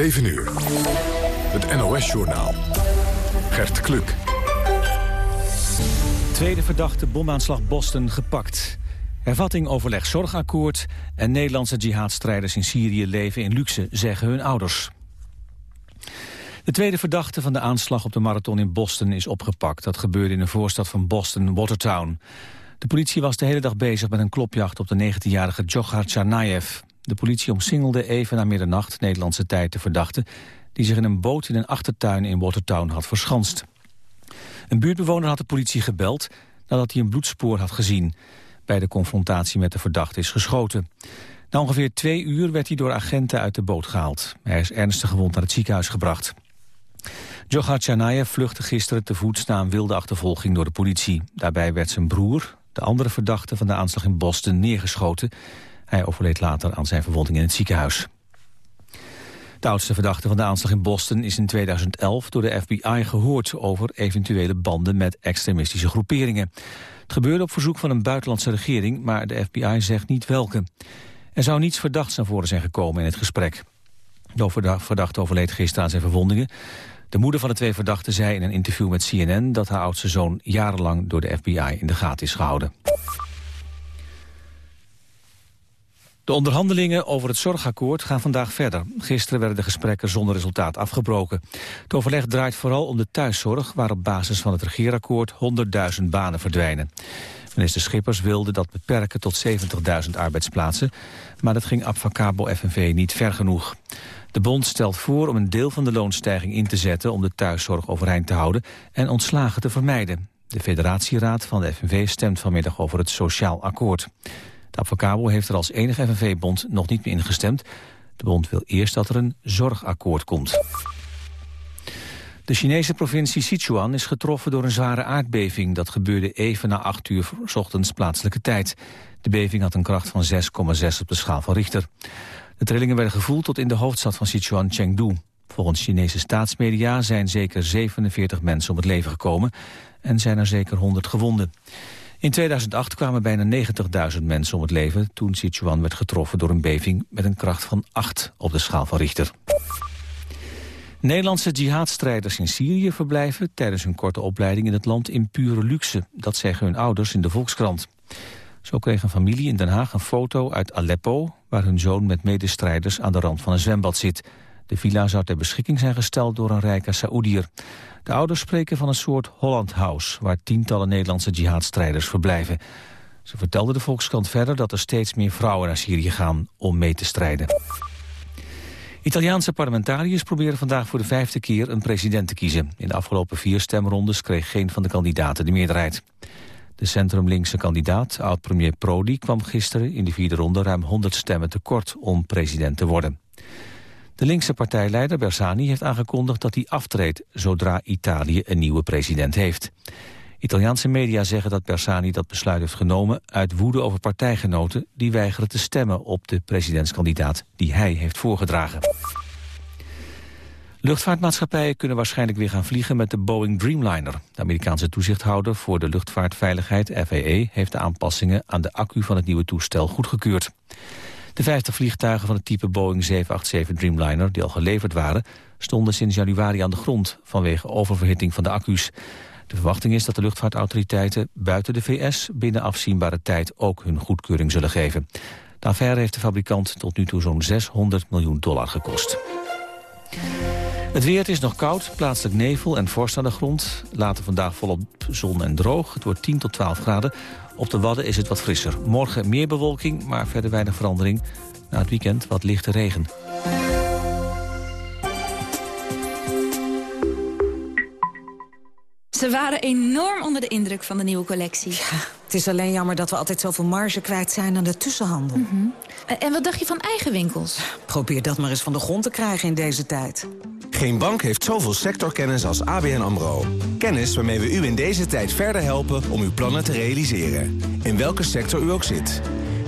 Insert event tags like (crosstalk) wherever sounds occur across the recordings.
7 uur. Het NOS-journaal. Gert Kluk. Tweede verdachte bomaanslag Boston gepakt. Hervatting overleg zorgakkoord en Nederlandse jihadstrijders in Syrië leven in luxe, zeggen hun ouders. De tweede verdachte van de aanslag op de marathon in Boston is opgepakt. Dat gebeurde in een voorstad van Boston, Watertown. De politie was de hele dag bezig met een klopjacht op de 19-jarige Djokhar Tsarnaev. De politie omsingelde even na middernacht Nederlandse tijd de verdachte... die zich in een boot in een achtertuin in Watertown had verschanst. Een buurtbewoner had de politie gebeld nadat hij een bloedspoor had gezien. Bij de confrontatie met de verdachte is geschoten. Na ongeveer twee uur werd hij door agenten uit de boot gehaald. Hij is ernstig gewond naar het ziekenhuis gebracht. Djokhar Tsarnaev vluchtte gisteren te voet na een wilde achtervolging door de politie. Daarbij werd zijn broer, de andere verdachte van de aanslag in Boston, neergeschoten. Hij overleed later aan zijn verwonding in het ziekenhuis. De oudste verdachte van de aanslag in Boston is in 2011 door de FBI gehoord over eventuele banden met extremistische groeperingen. Het gebeurde op verzoek van een buitenlandse regering, maar de FBI zegt niet welke. Er zou niets verdachts naar voren zijn gekomen in het gesprek. De verdachte overleed gisteren aan zijn verwondingen. De moeder van de twee verdachten zei in een interview met CNN... dat haar oudste zoon jarenlang door de FBI in de gaten is gehouden. De onderhandelingen over het zorgakkoord gaan vandaag verder. Gisteren werden de gesprekken zonder resultaat afgebroken. Het overleg draait vooral om de thuiszorg... waar op basis van het regeerakkoord 100.000 banen verdwijnen. Minister Schippers wilde dat beperken tot 70.000 arbeidsplaatsen... maar dat ging Abfacabo FNV niet ver genoeg. De bond stelt voor om een deel van de loonstijging in te zetten... om de thuiszorg overeind te houden en ontslagen te vermijden. De federatieraad van de FNV stemt vanmiddag over het sociaal akkoord. De Abfacabo heeft er als enige FNV-bond nog niet meer ingestemd. De bond wil eerst dat er een zorgakkoord komt. De Chinese provincie Sichuan is getroffen door een zware aardbeving. Dat gebeurde even na 8 uur ochtends plaatselijke tijd. De beving had een kracht van 6,6 op de schaal van Richter. De trillingen werden gevoeld tot in de hoofdstad van Sichuan, Chengdu. Volgens Chinese staatsmedia zijn zeker 47 mensen om het leven gekomen... en zijn er zeker 100 gewonden. In 2008 kwamen bijna 90.000 mensen om het leven... toen Sichuan werd getroffen door een beving met een kracht van 8 op de schaal van Richter. Nederlandse jihadstrijders in Syrië verblijven tijdens hun korte opleiding in het land in pure luxe. Dat zeggen hun ouders in de Volkskrant. Zo kreeg een familie in Den Haag een foto uit Aleppo... waar hun zoon met medestrijders aan de rand van een zwembad zit. De villa zou ter beschikking zijn gesteld door een rijke Saoedier. De ouders spreken van een soort Holland House... waar tientallen Nederlandse jihadstrijders verblijven. Ze vertelden de Volkskrant verder dat er steeds meer vrouwen naar Syrië gaan om mee te strijden. Italiaanse parlementariërs proberen vandaag voor de vijfde keer een president te kiezen. In de afgelopen vier stemrondes kreeg geen van de kandidaten de meerderheid. De centrumlinkse kandidaat, oud-premier Prodi, kwam gisteren in de vierde ronde ruim 100 stemmen tekort om president te worden. De linkse partijleider Bersani heeft aangekondigd dat hij aftreedt zodra Italië een nieuwe president heeft. Italiaanse media zeggen dat Bersani dat besluit heeft genomen uit woede over partijgenoten die weigeren te stemmen op de presidentskandidaat die hij heeft voorgedragen. Luchtvaartmaatschappijen kunnen waarschijnlijk weer gaan vliegen met de Boeing Dreamliner. De Amerikaanse toezichthouder voor de luchtvaartveiligheid, FAA, heeft de aanpassingen aan de accu van het nieuwe toestel goedgekeurd. De 50 vliegtuigen van het type Boeing 787 Dreamliner, die al geleverd waren, stonden sinds januari aan de grond vanwege oververhitting van de accu's. De verwachting is dat de luchtvaartautoriteiten buiten de VS binnen afzienbare tijd ook hun goedkeuring zullen geven. De affaire heeft de fabrikant tot nu toe zo'n 600 miljoen dollar gekost. Het weer is nog koud, plaatselijk nevel en vorst aan de grond. Later vandaag volop zon en droog. Het wordt 10 tot 12 graden. Op de Wadden is het wat frisser. Morgen meer bewolking, maar verder weinig verandering. Na het weekend wat lichte regen. Ze waren enorm onder de indruk van de nieuwe collectie. Ja, het is alleen jammer dat we altijd zoveel marge kwijt zijn aan de tussenhandel. Mhm. En wat dacht je van eigen winkels? Probeer dat maar eens van de grond te krijgen in deze tijd. Geen bank heeft zoveel sectorkennis als ABN AMRO. Kennis waarmee we u in deze tijd verder helpen om uw plannen te realiseren. In welke sector u ook zit.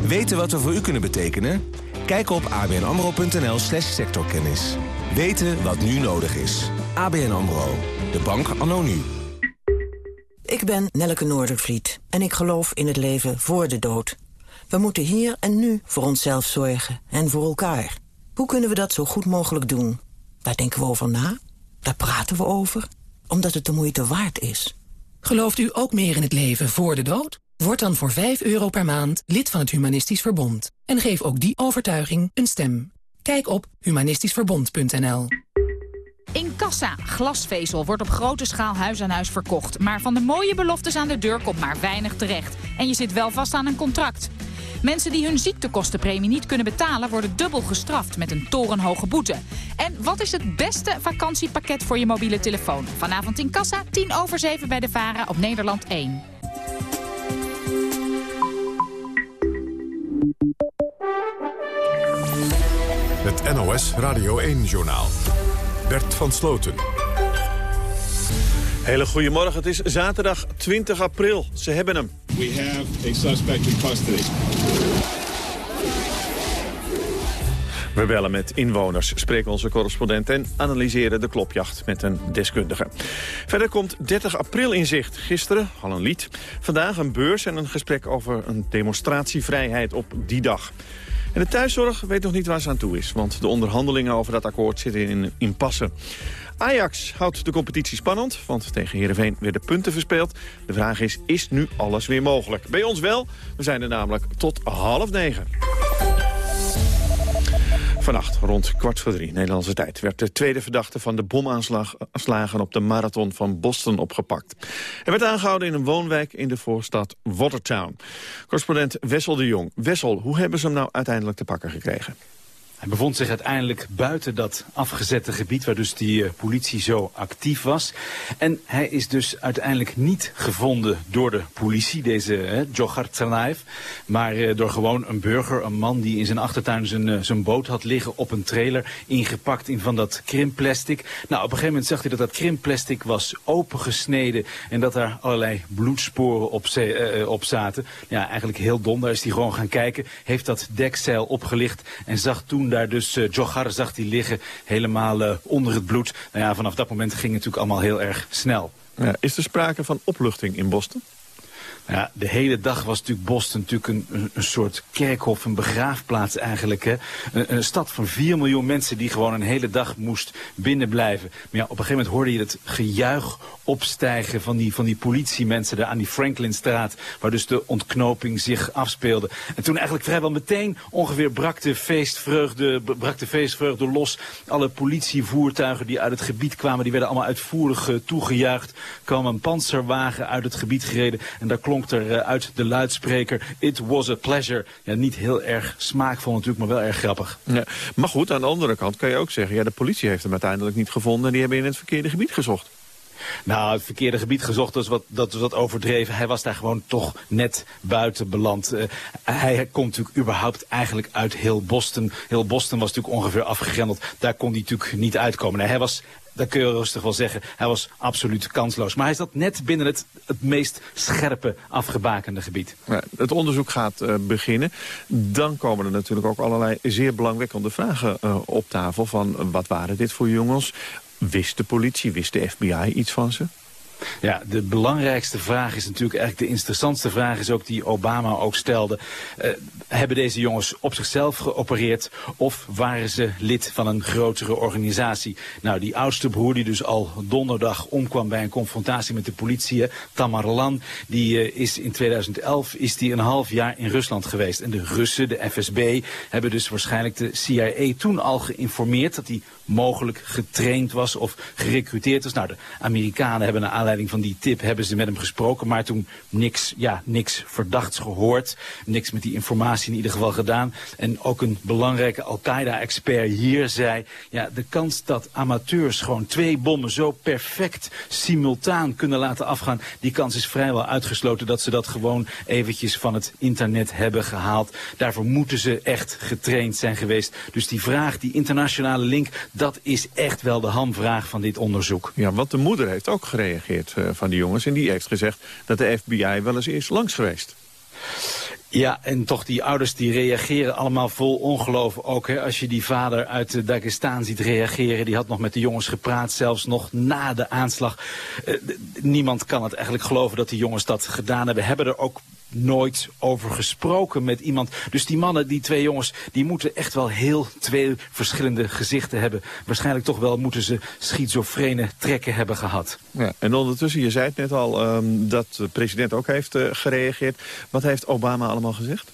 Weten wat we voor u kunnen betekenen? Kijk op abnamro.nl slash sectorkennis. Weten wat nu nodig is. ABN AMRO. De bank anno nu. Ik ben Nelleke Noordervliet en ik geloof in het leven voor de dood. We moeten hier en nu voor onszelf zorgen en voor elkaar. Hoe kunnen we dat zo goed mogelijk doen? Daar denken we over na. Daar praten we over. Omdat het de moeite waard is. Gelooft u ook meer in het leven voor de dood? Word dan voor 5 euro per maand lid van het Humanistisch Verbond. En geef ook die overtuiging een stem. Kijk op humanistischverbond.nl. In Kassa, glasvezel, wordt op grote schaal huis aan huis verkocht. Maar van de mooie beloftes aan de deur komt maar weinig terecht. En je zit wel vast aan een contract. Mensen die hun ziektekostenpremie niet kunnen betalen... worden dubbel gestraft met een torenhoge boete. En wat is het beste vakantiepakket voor je mobiele telefoon? Vanavond in Kassa, 10 over 7 bij de VARA op Nederland 1. Het NOS Radio 1-journaal. Bert van Sloten. Hele goedemorgen, het is zaterdag 20 april. Ze hebben hem. We have a suspect in custody. We bellen met inwoners, spreken onze correspondent en analyseren de klopjacht met een deskundige. Verder komt 30 april in zicht. Gisteren al een lied. Vandaag een beurs en een gesprek over een demonstratievrijheid op die dag. En de thuiszorg weet nog niet waar ze aan toe is, want de onderhandelingen over dat akkoord zitten in een impasse. Ajax houdt de competitie spannend, want tegen Heerenveen werden punten verspeeld. De vraag is, is nu alles weer mogelijk? Bij ons wel, we zijn er namelijk tot half negen. Vannacht, rond kwart voor drie Nederlandse tijd... werd de tweede verdachte van de bomaanslagen op de marathon van Boston opgepakt. Hij werd aangehouden in een woonwijk in de voorstad Watertown. Correspondent Wessel de Jong. Wessel, hoe hebben ze hem nou uiteindelijk te pakken gekregen? Hij bevond zich uiteindelijk buiten dat afgezette gebied waar dus die uh, politie zo actief was. En hij is dus uiteindelijk niet gevonden door de politie, deze uh, Djokhar. Maar uh, door gewoon een burger, een man die in zijn achtertuin zijn, zijn boot had liggen op een trailer. Ingepakt in van dat krimplastic. Nou, op een gegeven moment zag hij dat dat krimplastic was opengesneden. En dat daar allerlei bloedsporen op, op zaten. Ja, eigenlijk heel dom. Daar is hij gewoon gaan kijken. Heeft dat dekzeil opgelicht en zag toen daar dus uh, zag hij liggen helemaal uh, onder het bloed. Nou ja, vanaf dat moment ging het natuurlijk allemaal heel erg snel. Ja, is er sprake van opluchting in Boston? Ja, de hele dag was natuurlijk Boston natuurlijk een, een, soort kerkhof, een begraafplaats eigenlijk. Hè? Een, een, stad van 4 miljoen mensen die gewoon een hele dag moest binnenblijven. Maar ja, op een gegeven moment hoorde je het gejuich opstijgen van die, van die politiemensen daar aan die Franklinstraat, waar dus de ontknoping zich afspeelde. En toen eigenlijk vrijwel meteen ongeveer brak de feestvreugde, brak de feestvreugde los. Alle politievoertuigen die uit het gebied kwamen, die werden allemaal uitvoerig uh, toegejuicht. Kwam een panzerwagen uit het gebied gereden en daar er uh, uit de luidspreker, it was a pleasure. Ja, niet heel erg smaakvol natuurlijk, maar wel erg grappig. Ja, maar goed, aan de andere kant kan je ook zeggen, ja, de politie heeft hem uiteindelijk niet gevonden en die hebben in het verkeerde gebied gezocht. Nou, het verkeerde gebied gezocht, dat is wat, dat is wat overdreven. Hij was daar gewoon toch net buiten beland. Uh, hij komt natuurlijk überhaupt eigenlijk uit heel Boston. Heel Boston was natuurlijk ongeveer afgegrendeld. Daar kon hij natuurlijk niet uitkomen. Nee, hij was dat kun je rustig wel zeggen. Hij was absoluut kansloos. Maar hij zat net binnen het, het meest scherpe afgebakende gebied. Het onderzoek gaat uh, beginnen. Dan komen er natuurlijk ook allerlei zeer belangwekkende vragen uh, op tafel. Van wat waren dit voor jongens? Wist de politie, wist de FBI iets van ze? Ja, de belangrijkste vraag is natuurlijk eigenlijk de interessantste vraag is ook die Obama ook stelde. Uh, hebben deze jongens op zichzelf geopereerd of waren ze lid van een grotere organisatie? Nou, die oudste broer die dus al donderdag omkwam bij een confrontatie met de politie, Tamarlan, die uh, is in 2011 is die een half jaar in Rusland geweest. En de Russen, de FSB, hebben dus waarschijnlijk de CIA toen al geïnformeerd dat hij mogelijk getraind was of gerecruiteerd was. Nou, de Amerikanen hebben naar aanleiding van die tip hebben ze met hem gesproken, maar toen niks, ja, niks verdachts gehoord. Niks met die informatie in ieder geval gedaan. En ook een belangrijke Al-Qaeda-expert hier zei, ja, de kans dat amateurs gewoon twee bommen zo perfect simultaan kunnen laten afgaan, die kans is vrijwel uitgesloten dat ze dat gewoon eventjes van het internet hebben gehaald. Daarvoor moeten ze echt getraind zijn geweest. Dus die vraag, die internationale link, dat is echt wel de hamvraag van dit onderzoek. Ja, want de moeder heeft ook gereageerd uh, van die jongens. En die heeft gezegd dat de FBI wel eens is langs geweest. Ja, en toch die ouders die reageren allemaal vol ongeloof ook. Hè, als je die vader uit Dagestan ziet reageren. Die had nog met de jongens gepraat, zelfs nog na de aanslag. Uh, niemand kan het eigenlijk geloven dat die jongens dat gedaan hebben. Hebben er ook nooit over gesproken met iemand. Dus die mannen, die twee jongens, die moeten echt wel heel twee verschillende gezichten hebben. Waarschijnlijk toch wel moeten ze schizofrene trekken hebben gehad. Ja, en ondertussen, je zei het net al, ehm, dat de president ook heeft uh, gereageerd. Wat heeft Obama allemaal gezegd?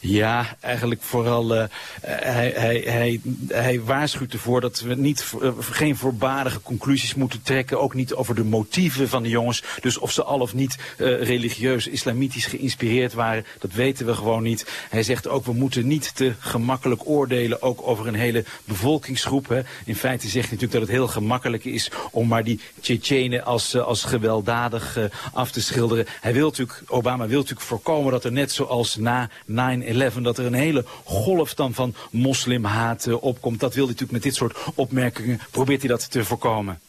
Ja, eigenlijk vooral, uh, hij, hij, hij, hij waarschuwt ervoor dat we niet, uh, geen voorbarige conclusies moeten trekken. Ook niet over de motieven van de jongens. Dus of ze al of niet uh, religieus, islamitisch geïnspireerd waren, dat weten we gewoon niet. Hij zegt ook, we moeten niet te gemakkelijk oordelen, ook over een hele bevolkingsgroep. Hè. In feite zegt hij natuurlijk dat het heel gemakkelijk is om maar die Tsjetsjenen als, als gewelddadig af te schilderen. Hij wil natuurlijk, Obama wil natuurlijk voorkomen dat er net zoals na 9-11, dat er een hele golf dan van moslimhaat uh, opkomt. Dat wil hij natuurlijk met dit soort opmerkingen, probeert hij dat te voorkomen.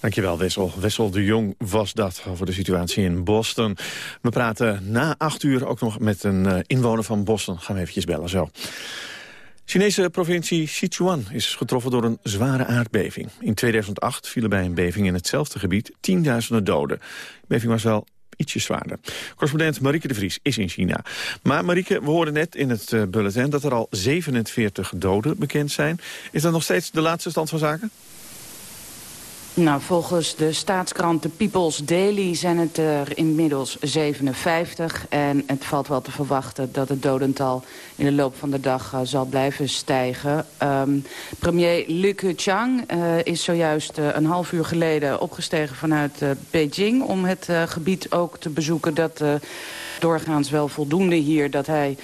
Dankjewel, Wessel. Wessel de Jong was dat over de situatie in Boston. We praten na acht uur ook nog met een uh, inwoner van Boston. Gaan we eventjes bellen zo. Chinese provincie Sichuan is getroffen door een zware aardbeving. In 2008 vielen bij een beving in hetzelfde gebied tienduizenden doden. De beving was wel ietsje zwaarder. Correspondent Marieke de Vries is in China. Maar Marieke, we hoorden net in het uh, bulletin dat er al 47 doden bekend zijn. Is dat nog steeds de laatste stand van zaken? Nou, volgens de staatskrant The People's Daily zijn het er inmiddels 57. En het valt wel te verwachten dat het dodental in de loop van de dag uh, zal blijven stijgen. Um, premier Li Keqiang uh, is zojuist uh, een half uur geleden opgestegen vanuit Beijing... om het gebied ook te bezoeken. Dat doorgaans wel voldoende hier dat hij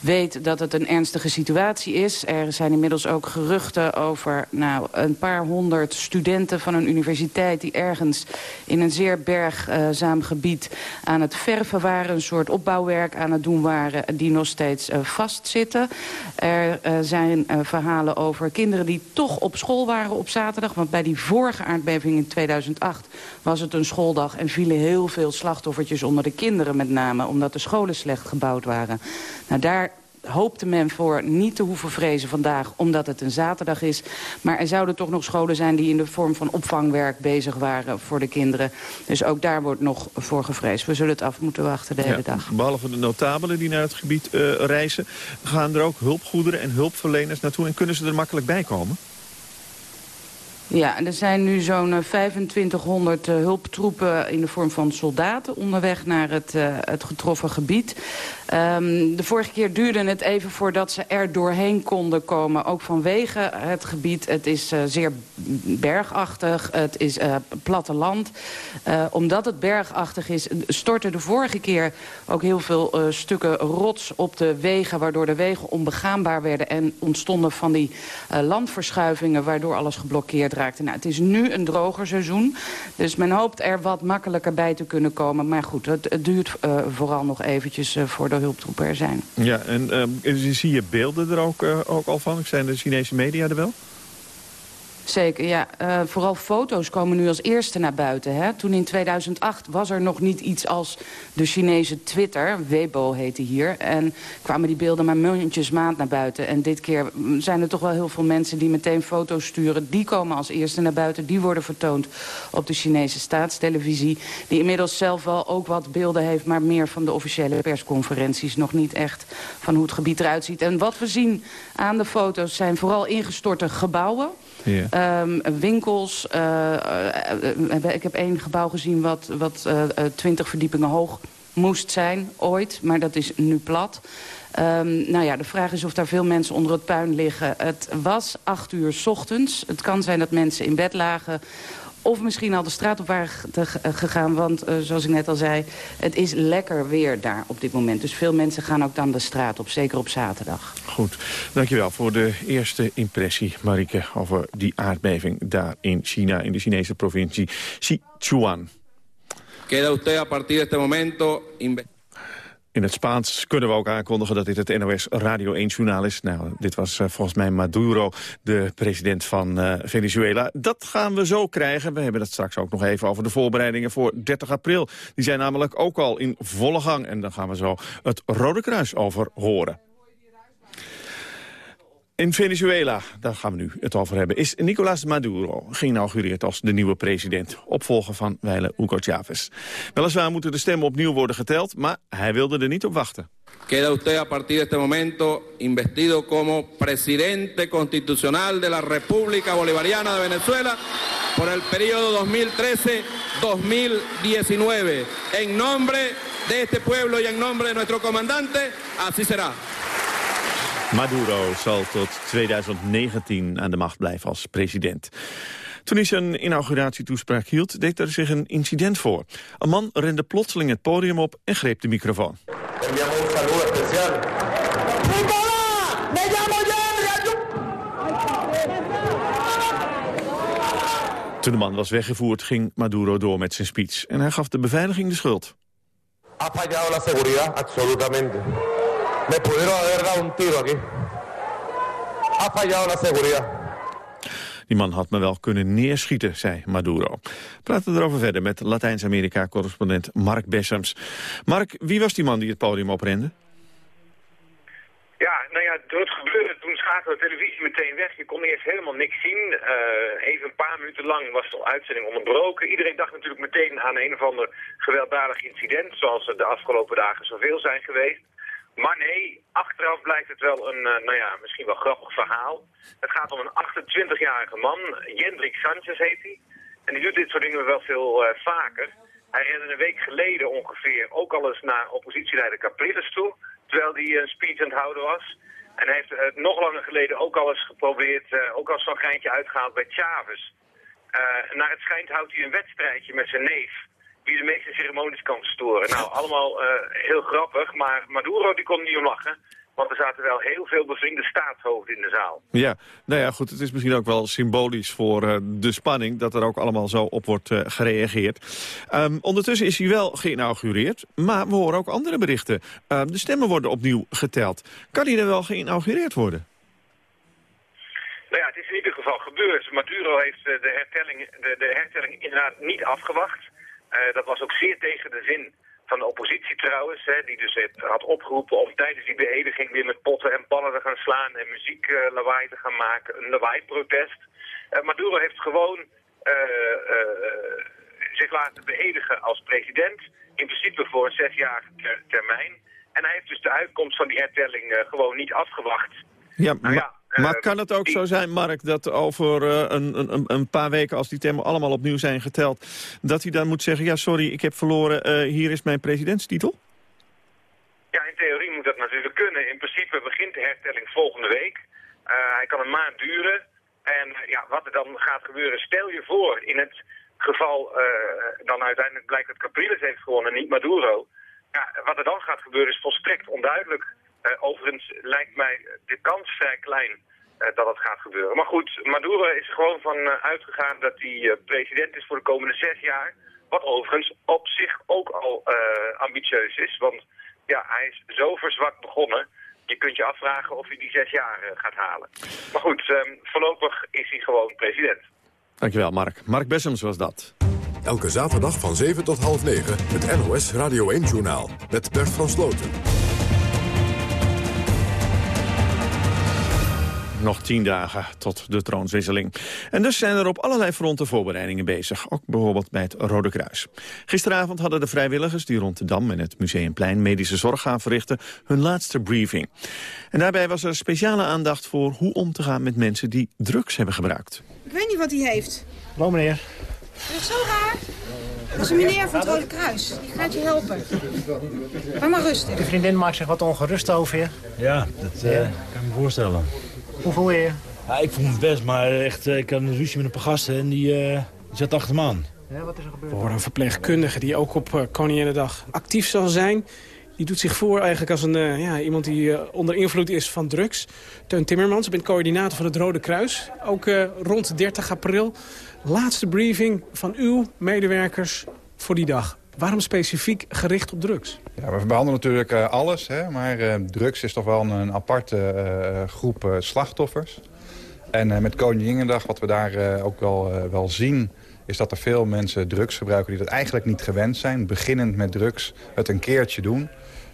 weet dat het een ernstige situatie is. Er zijn inmiddels ook geruchten over nou, een paar honderd studenten van een universiteit... die ergens in een zeer bergzaam gebied aan het verven waren... een soort opbouwwerk aan het doen waren die nog steeds uh, vastzitten. Er uh, zijn uh, verhalen over kinderen die toch op school waren op zaterdag. Want bij die vorige aardbeving in 2008 was het een schooldag... en vielen heel veel slachtoffertjes onder de kinderen met name... omdat de scholen slecht gebouwd waren. Nou, daar hoopte men voor niet te hoeven vrezen vandaag... omdat het een zaterdag is. Maar er zouden toch nog scholen zijn die in de vorm van opvangwerk bezig waren voor de kinderen. Dus ook daar wordt nog voor gevreesd. We zullen het af moeten wachten de hele ja, dag. Behalve de notabelen die naar het gebied uh, reizen... gaan er ook hulpgoederen en hulpverleners naartoe... en kunnen ze er makkelijk bij komen? Ja, er zijn nu zo'n 2500 uh, hulptroepen in de vorm van soldaten onderweg naar het, uh, het getroffen gebied. Um, de vorige keer duurde het even voordat ze er doorheen konden komen. Ook vanwege het gebied. Het is zeer bergachtig. Het is uh, platteland. Omdat het bergachtig is, stortten de vorige keer ook heel veel stukken rots op de wegen. Waardoor de wegen onbegaanbaar werden. En ontstonden van die landverschuivingen waardoor alles geblokkeerd Nou, het is nu een droger seizoen. Dus men hoopt er wat makkelijker bij te kunnen komen. Maar goed, het, duurt vooral nog eventjes voor de hulptroepen er zijn. Ja, en uh, zie je beelden er ook, ook al van? Zijn de Chinese media er wel? Zeker, ja. Uh, vooral foto's komen nu als eerste naar buiten. Hè? Toen in 2008 was er nog niet iets als de Chinese Twitter. Weibo heette hier. En kwamen die beelden maar maand naar buiten. En dit keer zijn er toch wel heel veel mensen die meteen foto's sturen. Die komen als eerste naar buiten. Die worden vertoond op de Chinese staatstelevisie. Die inmiddels zelf wel ook wat beelden heeft... maar meer van de officiële persconferenties. Nog niet echt van hoe het gebied eruit ziet. En wat we zien aan de foto's zijn vooral ingestorte gebouwen... Yeah. Um, winkels. Uh, uh, ik heb één gebouw gezien wat, wat uh, 20 verdiepingen hoog moest zijn ooit. Maar dat is nu plat. Um, nou ja, de vraag is of daar veel mensen onder het puin liggen. Het was acht uur ochtends. Het kan zijn dat mensen in bed lagen of misschien al de straat op waren gegaan. Want uh, zoals ik net al zei, het is lekker weer daar op dit moment. Dus veel mensen gaan ook dan de straat op, zeker op zaterdag. Goed, dankjewel voor de eerste impressie, Marike... over die aardbeving daar in China, in de Chinese provincie Sichuan. Queda usted a partir de este momento... In het Spaans kunnen we ook aankondigen dat dit het NOS Radio 1-journaal is. Nou, dit was uh, volgens mij Maduro, de president van uh, Venezuela. Dat gaan we zo krijgen. We hebben het straks ook nog even over de voorbereidingen voor 30 april. Die zijn namelijk ook al in volle gang. En dan gaan we zo het Rode Kruis over horen. In Venezuela, daar gaan we nu het over hebben, is Nicolás Maduro geïnaugureerd als de nieuwe president, opvolger van wijle Hugo Chavez. Weliswaar moeten de stemmen opnieuw worden geteld, maar hij wilde er niet op wachten. Queda usted a partir de este momento investido como presidente constitucional de la República Bolivariana de Venezuela por el periodo 2013-2019. En nombre de este pueblo y en nombre de nuestro comandante, así será. Maduro zal tot 2019 aan de macht blijven als president. Toen hij zijn inauguratietoespraak hield, deed er zich een incident voor. Een man rende plotseling het podium op en greep de microfoon. Toen de man was weggevoerd, ging Maduro door met zijn speech. En hij gaf de beveiliging de schuld. Ha fallado la seguridad, absolutamente. Me pudieron haber dado un tiro aquí. Ha fallado la seguridad. Die man had me wel kunnen neerschieten, zei Maduro. We praten erover verder met Latijns-Amerika-correspondent Mark Bessems. Mark, wie was die man die het podium oprende? Ja, nou ja, door het gebeuren, toen schakelde de televisie meteen weg. Je kon eerst helemaal niks zien. Uh, even een paar minuten lang was de uitzending onderbroken. Iedereen dacht natuurlijk meteen aan een of ander gewelddadig incident, zoals er de afgelopen dagen zoveel zijn geweest. Maar nee, achteraf blijkt het wel een, uh, nou ja, misschien wel grappig verhaal. Het gaat om een 28-jarige man, Jendrik Sanchez heet hij. En die doet dit soort dingen wel veel uh, vaker. Hij rende een week geleden ongeveer ook al eens naar oppositieleider Capriles toe terwijl hij een speech aan het houden was. En hij heeft het nog langer geleden ook al eens geprobeerd, ook al zo'n geintje uitgehaald bij Chavez. Uh, naar het schijnt houdt hij een wedstrijdje met zijn neef, wie de meeste ceremonies kan verstoren. Nou, allemaal uh, heel grappig, maar Maduro die kon niet om lachen. Want er zaten wel heel veel bevriende staatshoofden in de zaal. Ja, nou ja, goed, het is misschien ook wel symbolisch voor uh, de spanning... dat er ook allemaal zo op wordt uh, gereageerd. Um, ondertussen is hij wel geïnaugureerd, maar we horen ook andere berichten. Uh, de stemmen worden opnieuw geteld. Kan hij er wel geïnaugureerd worden? Nou ja, het is in ieder geval gebeurd. Maduro heeft de hertelling, de, de hertelling inderdaad niet afgewacht. Dat was ook zeer tegen de zin van de oppositie trouwens, hè, die dus had opgeroepen om tijdens die beëdiging weer met potten en pannen te gaan slaan en muziek uh, lawaai te gaan maken, een lawaai-protest. Uh, Maduro heeft gewoon uh, zich laten beëdigen als president, in principe voor een zesjarige ter termijn. En hij heeft dus de uitkomst van die hertelling gewoon niet afgewacht. Ja, nou ja, maar kan het ook zo zijn, Mark, dat over uh, een, een, een, paar weken... als die temmen allemaal opnieuw zijn geteld... dat hij dan moet zeggen, ja, sorry, ik heb verloren, uh, hier is mijn presidentstitel? Ja, in theorie moet dat natuurlijk kunnen. In principe begint de hertelling volgende week. Uh, hij kan een maand duren. En ja, wat er dan gaat gebeuren, stel je voor... in het geval dan uiteindelijk blijkt dat Capriles heeft gewonnen en niet Maduro... Ja, wat er dan gaat gebeuren is volstrekt onduidelijk... Uh, overigens lijkt mij de kans vrij klein uh, dat het gaat gebeuren. Maar goed, Maduro is er gewoon van uh, uitgegaan dat hij president is voor de komende zes jaar. Wat overigens op zich ook al ambitieus is. Want ja, hij is zo verzwakt begonnen. Je kunt je afvragen of hij die zes jaar gaat halen. Maar goed, um, voorlopig is hij gewoon president. Dankjewel, Mark. Mark Bessems was dat. Elke zaterdag van 7 tot half 9 het NOS Radio 1-journaal met Bert van Sloten. Nog tien dagen tot de troonswisseling. En dus zijn er op allerlei fronten voorbereidingen bezig. Ook bijvoorbeeld bij het Rode Kruis. Gisteravond hadden de vrijwilligers die rond de Dam en het Museumplein medische zorg gaan verrichten hun laatste briefing. En daarbij was er speciale aandacht voor hoe om te gaan met mensen die drugs hebben gebruikt. Ik weet niet wat hij heeft. Hallo meneer. Dat is zo raar. Dat is een meneer van het Rode Kruis. Die gaat je helpen. Ga maar rustig. De vriendin maakt zich wat ongerust over je. Ja, dat uh, kan ik me voorstellen. Hoe voel je je? Ja, ik voel me best, maar echt, ik had een ruzie met een paar gasten en die, uh, die zat achter me aan. Ja, wat is er gebeurd? We horen een verpleegkundige die ook op uh, Koninginnedag actief zal zijn. Die doet zich voor eigenlijk als een, uh, ja, iemand die uh, onder invloed is van drugs. Teun Timmermans, ik ben coördinator van het Rode Kruis. Ook uh, rond 30 april. Laatste briefing van uw medewerkers voor die dag. Waarom specifiek gericht op drugs? Ja, we behandelen natuurlijk uh, alles, hè, maar uh, drugs is toch wel een, aparte uh, groep slachtoffers. En met Koninginnedag, wat we daar ook wel, wel zien... is dat er veel mensen drugs gebruiken die dat eigenlijk niet gewend zijn. Beginnend met drugs, het een keertje doen.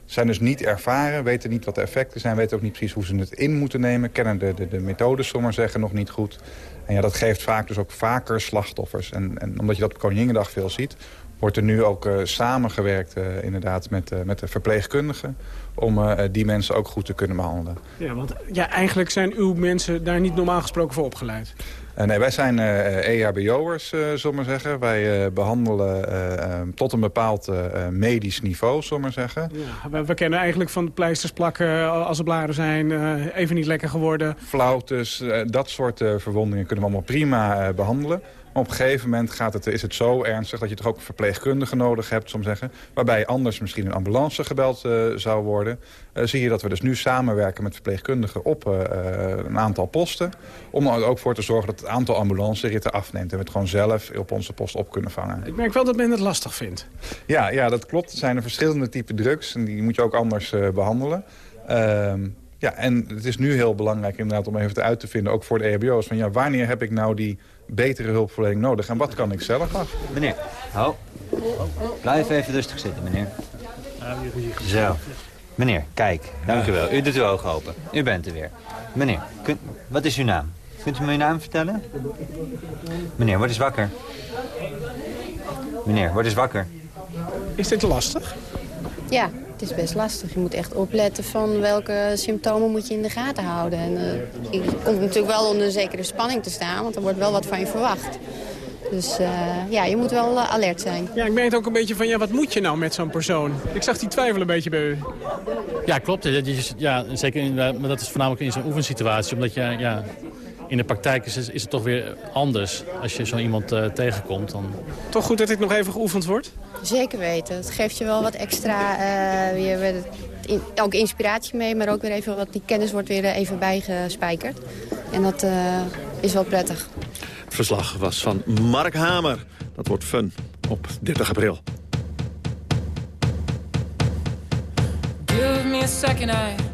Zijn dus niet ervaren, weten niet wat de effecten zijn... weten ook niet precies hoe ze het in moeten nemen... kennen de, de, de methodes, zomaar zeggen, nog niet goed. En ja, dat geeft vaak dus ook vaker slachtoffers. En, en omdat je dat op Koninginnedag veel ziet wordt er nu ook uh, samengewerkt uh, inderdaad met, uh, met de verpleegkundigen... om die mensen ook goed te kunnen behandelen. Ja, want ja, eigenlijk zijn uw mensen daar niet normaal gesproken voor opgeleid. nee, wij zijn EHBO'ers, zullen maar zeggen. Wij behandelen tot een bepaald medisch niveau, zullen maar zeggen. Ja, we, we, kennen eigenlijk van pleisters plakken als er blaren zijn, even niet lekker geworden. Flautes, dat soort verwondingen kunnen we allemaal prima behandelen. Op een gegeven moment gaat het, is het zo ernstig dat je toch ook verpleegkundigen nodig hebt, soms zeggen. Waarbij anders misschien een ambulance gebeld uh, zou worden. Uh, zie je dat we dus nu samenwerken met verpleegkundigen op uh, een aantal posten. Om er ook voor te zorgen dat het aantal ambulanceritten afneemt. En we het gewoon zelf op onze post op kunnen vangen. Ik merk wel dat men het lastig vindt. Ja, ja dat klopt. Er zijn er verschillende typen drugs. En die moet je ook anders behandelen. Ehm, ja, en het is nu heel belangrijk inderdaad om even uit te vinden, ook voor de EHBO's, van ja, wanneer heb ik nou die betere hulpverlening nodig en wat kan ik zelf af? Meneer, hou. Blijf even rustig zitten, meneer. Zo. Meneer, kijk, dank u wel. U doet uw ogen open. U bent er weer. Meneer, wat is uw naam? Kunt u me uw naam vertellen? Meneer, word eens wakker. Meneer, word eens wakker. Is dit lastig? Ja, is best lastig. Je moet echt opletten van welke symptomen moet je in de gaten houden. En uh, je komt natuurlijk wel onder een zekere spanning te staan, want er wordt wel wat van je verwacht. Dus uh, ja, je moet wel uh, alert zijn. Ja, ik merk ook een beetje van, ja, wat moet je nou met zo'n persoon? Ik zag die twijfel een beetje bij u. Ja, klopt. Ja, zeker in, maar dat is voornamelijk in zo'n oefensituatie. Omdat je, ja, in de praktijk is, is het toch weer anders als je zo iemand uh, tegenkomt. Dan... Toch goed dat dit nog even geoefend wordt? Zeker weten. Het geeft je wel wat extra uh, weer, in, ook inspiratie mee, maar ook weer even wat die kennis wordt weer even bijgespijkerd. En dat uh, is wel prettig. Het verslag was van Mark Hamer. Dat wordt fun op 30 april. Give me a second eye.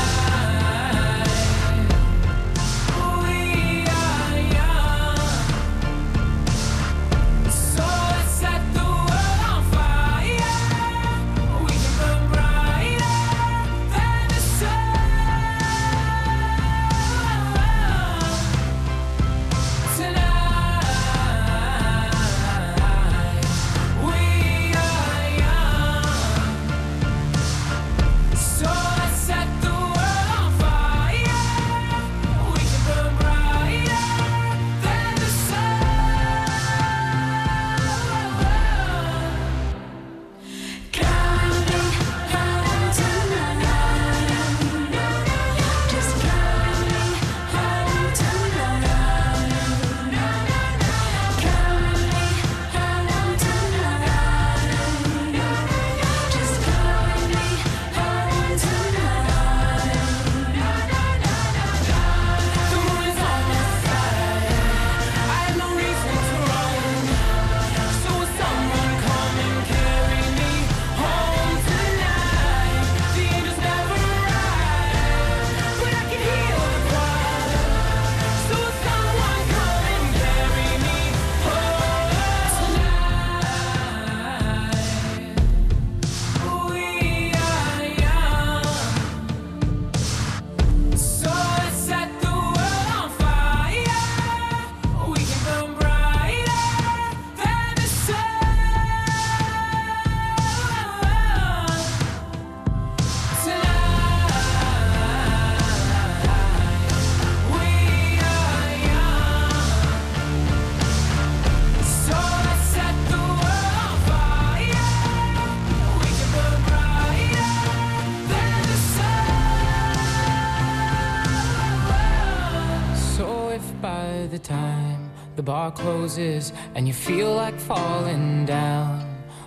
Bar closes and you feel like falling down,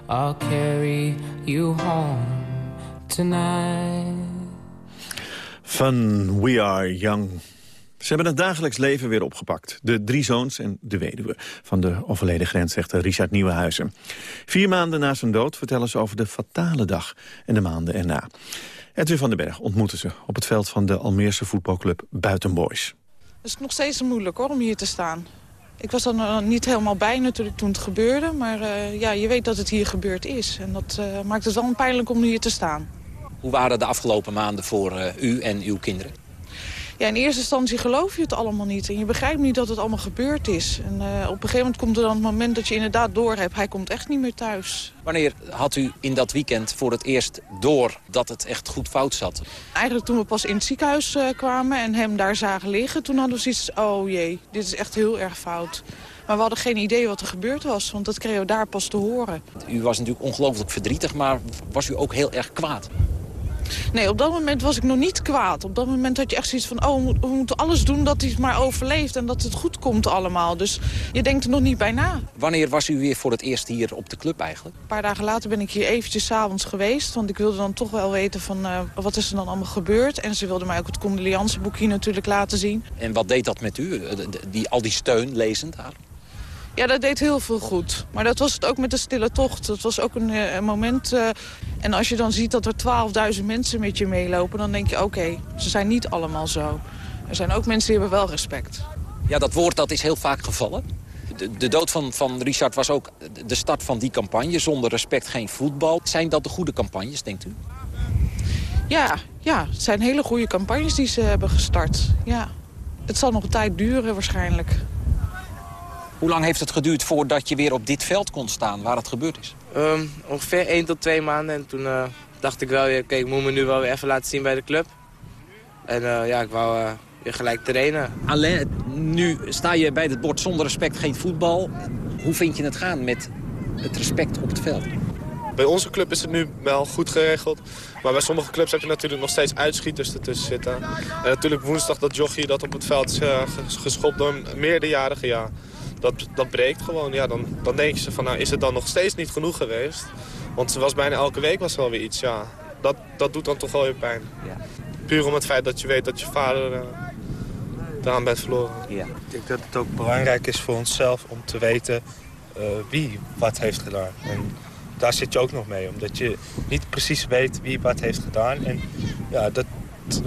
I'll carry you home tonight. Van We Are Young. Ze hebben het dagelijks leven weer opgepakt. De drie zoons en de weduwe van de overleden grensrechter Richard Nieuwenhuizen. Vier maanden na zijn dood vertellen ze over de fatale dag en de maanden erna. Edwin van den Berg ontmoeten ze op het veld van de Almeerse voetbalclub Buitenboys. Het is nog steeds moeilijk hoor, om hier te staan. Ik was er niet helemaal bij natuurlijk toen het gebeurde. Maar uh, ja, je weet dat het hier gebeurd is. En dat uh, maakt het wel pijnlijk om hier te saan. Hoe waren de afgelopen maanden voor uh, u en uw kinderen? Ja, in eerste instantie geloof je het allemaal niet. En je begrijpt niet dat het allemaal gebeurd is. En uh, op een gegeven moment komt er dan het moment dat je inderdaad doorhebt... hij komt echt niet meer thuis. Wanneer had u in dat weekend voor het eerst door dat het echt goed fout zat? Eigenlijk toen we pas in het ziekenhuis uh, kwamen en hem daar zagen liggen... toen hadden we zoiets oh jee, dit is echt heel erg fout. Maar we hadden geen idee wat er gebeurd was, want dat kregen we daar pas te horen. U was natuurlijk ongelooflijk verdrietig, maar was u ook heel erg kwaad? Nee, op dat moment was ik nog niet kwaad. Op dat moment had je echt zoiets van... oh, we moeten alles doen dat hij het maar overleeft... en dat het goed komt allemaal. Dus je denkt er nog niet bij na. Wanneer was u weer voor het eerst hier op de club eigenlijk? Een paar dagen later ben ik hier eventjes s'avonds geweest. Want ik wilde dan toch wel weten van uh, wat is er dan allemaal gebeurd. En ze wilden mij ook het condoleanceboek hier natuurlijk laten zien. En wat deed dat met u? Die, al die steun lezend daar? Ja, dat deed heel veel goed. Maar dat was het ook met de stille tocht. Dat was ook een, een moment... Uh, en als je dan ziet dat er 12.000 mensen met je meelopen... dan denk je, oké, okay, ze zijn niet allemaal zo. Er zijn ook mensen die hebben wel respect. Ja, dat woord dat is heel vaak gevallen. De, de dood van, van Richard was ook de start van die campagne. Zonder respect geen voetbal. Zijn dat de goede campagnes, denkt u? Ja, ja, het zijn hele goede campagnes die ze hebben gestart. Ja. Het zal nog een tijd duren waarschijnlijk. Hoe lang heeft het geduurd voordat je weer op dit veld kon staan waar het gebeurd is? Um, ongeveer 1 tot 2 maanden. En toen uh, dacht ik wel, oké, ik moet me nu wel weer even laten zien bij de club. En uh, ja, ik wou uh, weer gelijk trainen. Alleen, nu sta je bij het bord zonder respect, geen voetbal. Hoe vind je het gaan met het respect op het veld? Bij onze club is het nu wel goed geregeld. Maar bij sommige clubs heb je natuurlijk nog steeds uitschieters ertussen zitten. En natuurlijk woensdag dat jochie dat op het veld is geschopt door een meerderjarige, ja dat, dat breekt gewoon. Ja, dan, dan denk je van, nou, is het dan nog steeds niet genoeg geweest? Want ze was bijna elke week was er wel weer iets, ja. Dat, dat doet dan toch wel weer pijn. Ja. Puur om het feit dat je weet dat je vader uh, eraan bent verloren. Ja. Ik denk dat het ook belangrijk is voor onszelf om te weten uh, wie wat heeft gedaan. En daar zit je ook nog mee, omdat je niet precies weet wie wat heeft gedaan. En ja, dat,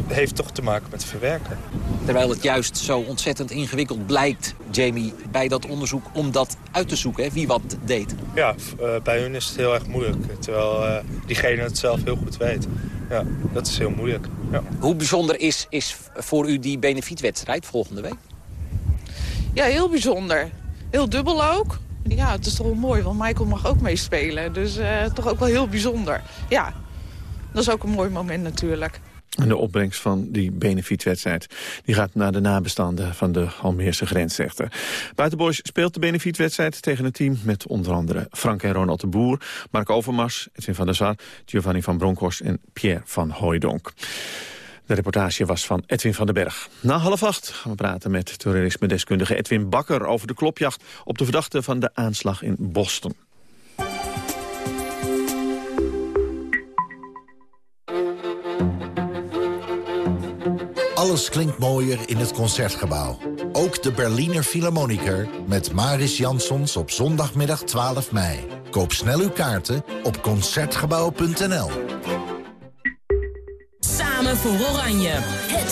heeft toch te maken met verwerken. Terwijl het juist zo ontzettend ingewikkeld blijkt, Jamie, bij dat onderzoek om dat uit te zoeken, hè, wie wat deed. Ja, uh, bij hun is het heel erg moeilijk, terwijl uh, diegene het zelf heel goed weet. Ja, dat is heel moeilijk. Ja. Hoe bijzonder is, is voor u die benefietwedstrijd volgende week? Ja, heel bijzonder. Heel dubbel ook. Ja, het is toch wel mooi, want Michael mag ook meespelen. Dus uh, toch ook wel heel bijzonder. Ja, dat is ook een mooi moment natuurlijk. En de opbrengst van die benefietwedstrijd die gaat naar de nabestaanden van de Almeerse grensrechter. Buitenboys speelt de benefietwedstrijd tegen een team met onder andere Frank en Ronald de Boer, Mark Overmars, Edwin van der Sar, Giovanni van Bronckhorst en Pierre van Hooijdonk. De reportage was van Edwin van den Berg. Na half acht gaan we praten met terrorisme-deskundige Edwin Bakker... over de klopjacht op de verdachte van de aanslag in Boston. Alles klinkt mooier in het Concertgebouw. Ook de Berliner Philharmoniker met Maris Jansons op zondagmiddag 12 mei. Koop snel uw kaarten op Concertgebouw.nl. Samen voor Oranje. Het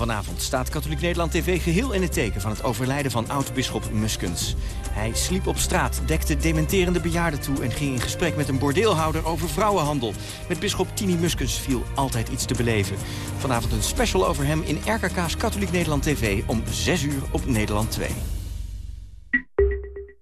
Vanavond staat Katholiek Nederland TV geheel in het teken van het overlijden van oud-bisschop Muskens. Hij sliep op straat, dekte dementerende bejaarden toe en ging in gesprek met een bordeelhouder over vrouwenhandel. Met bisschop Tini Muskens viel altijd iets te beleven. Vanavond een special over hem in RKK's Katholiek Nederland TV om 6 uur op Nederland 2.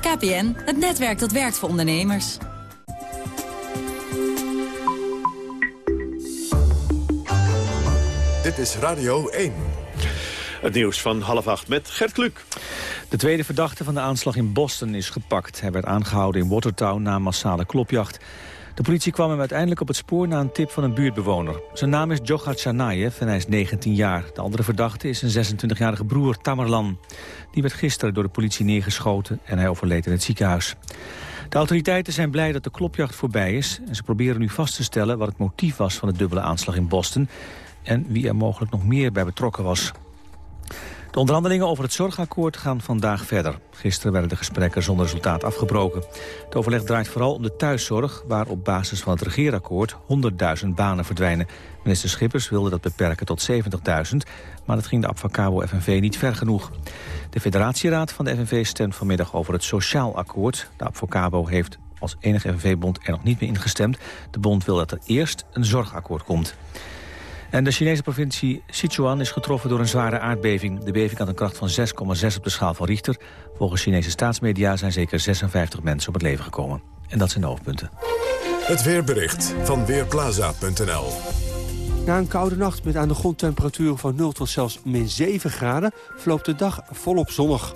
KPN, het netwerk dat werkt voor ondernemers. Dit is Radio 1. Het nieuws van half acht met Gert Kluk. De tweede verdachte van de aanslag in Boston is gepakt. Hij werd aangehouden in Watertown na een massale klopjacht. De politie kwam hem uiteindelijk op het spoor na een tip van een buurtbewoner. Zijn naam is Djokhar Tsarnaev en hij is 19 jaar. De andere verdachte is een 26-jarige broer Tamerlan. Die werd gisteren door de politie neergeschoten en hij overleed in het ziekenhuis. De autoriteiten zijn blij dat de klopjacht voorbij is... en ze proberen nu vast te stellen wat het motief was van de dubbele aanslag in Boston... en wie er mogelijk nog meer bij betrokken was. De onderhandelingen over het zorgakkoord gaan vandaag verder. Gisteren werden de gesprekken zonder resultaat afgebroken. Het overleg draait vooral om de thuiszorg... waar op basis van het regeerakkoord 100.000 banen verdwijnen. Minister Schippers wilde dat beperken tot 70.000... maar dat ging de Abfacabo FNV niet ver genoeg. De federatieraad van de FNV stemt vanmiddag over het sociaal akkoord. De Abfacabo heeft als enige FNV-bond er nog niet mee ingestemd. De bond wil dat er eerst een zorgakkoord komt. En de Chinese provincie Sichuan is getroffen door een zware aardbeving. De beving had een kracht van 6,6 op de schaal van Richter. Volgens Chinese staatsmedia zijn zeker 56 mensen op het leven gekomen. En dat zijn de hoofdpunten. Het weerbericht van Weerplaza.nl Na een koude nacht met aan de grond temperaturen van 0 tot zelfs min 7 graden... verloopt de dag volop zonnig.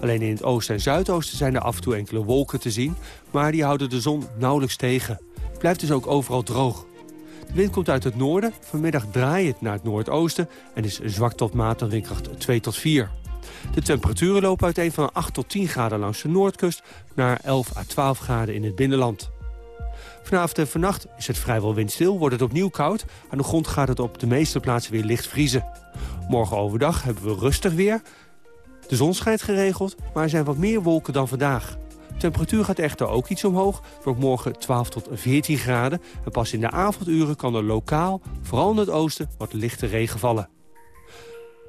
Alleen in het oosten en zuidoosten zijn er af en toe enkele wolken te zien... maar die houden de zon nauwelijks tegen. Het blijft dus ook overal droog. De wind komt uit het noorden. Vanmiddag draait het naar het noordoosten en is zwak tot matig windkracht 2 tot 4. De temperaturen lopen uiteen van 8 tot 10 graden langs de noordkust... naar 11 à 12 graden in het binnenland. Vanavond en vannacht is het vrijwel windstil, wordt het opnieuw koud. Aan de grond gaat het op de meeste plaatsen weer licht vriezen. Morgen overdag hebben we rustig weer. De zon schijnt geregeld, maar er zijn wat meer wolken dan vandaag. Temperatuur gaat echter ook iets omhoog. Het wordt morgen 12 tot 14 graden. En pas in de avonduren kan er lokaal, vooral in het oosten, wat lichte regen vallen.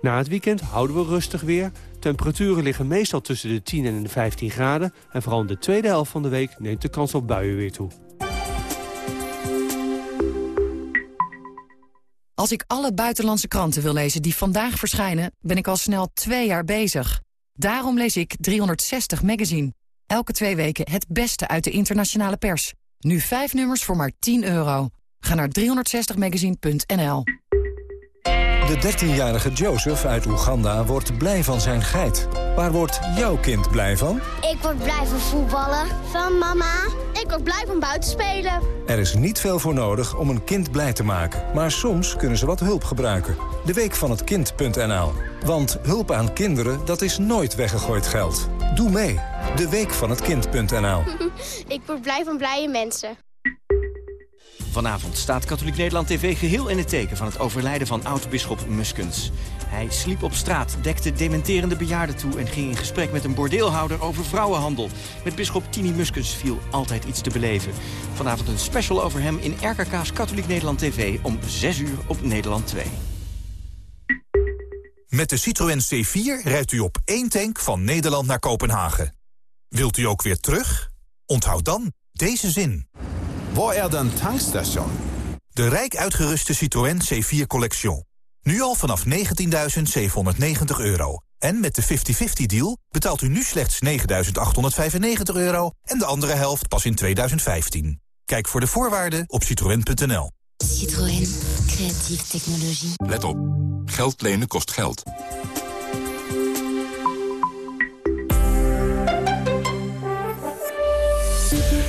Na het weekend houden we rustig weer. Temperaturen liggen meestal tussen de 10 en de 15 graden. En vooral in de tweede helft van de week neemt de kans op buien weer toe. Als ik alle buitenlandse kranten wil lezen die vandaag verschijnen... ben ik al snel twee jaar bezig. Daarom lees ik 360 Magazine. Elke twee weken het beste uit de internationale pers. Nu vijf nummers voor maar 10 euro. Ga naar 360magazine.nl De 13-jarige Joseph uit Oeganda wordt blij van zijn geit. Waar wordt jouw kind blij van? Ik word blij van voetballen. Van mama. Ik word blij van buiten spelen. Er is niet veel voor nodig om een kind blij te maken. Maar soms kunnen ze wat hulp gebruiken. De week van het kind.nl. Want hulp aan kinderen, dat is nooit weggegooid geld. Doe mee. De week van het kind.nl. (laughs) ik word blij van blije mensen. Vanavond staat Katholiek Nederland TV geheel in het teken van het overlijden van oud-bisschop Muskens. Hij sliep op straat, dekte dementerende bejaarden toe... en ging in gesprek met een bordeelhouder over vrouwenhandel. Met bisschop Tini Muskens viel altijd iets te beleven. Vanavond een special over hem in RKK's Katholiek Nederland TV... om 6 uur op Nederland 2. Met de Citroën C4 rijdt u op één tank van Nederland naar Kopenhagen. Wilt u ook weer terug? Onthoud dan deze zin. Waar er dan tankstation? De rijk uitgeruste Citroën C4 Collection. Nu al vanaf 19.790 euro. En met de 50-50 deal betaalt u nu slechts 9.895 euro... en de andere helft pas in 2015. Kijk voor de voorwaarden op citroën.nl. Citroën. Creatieve technologie. Let op. Geld lenen kost geld.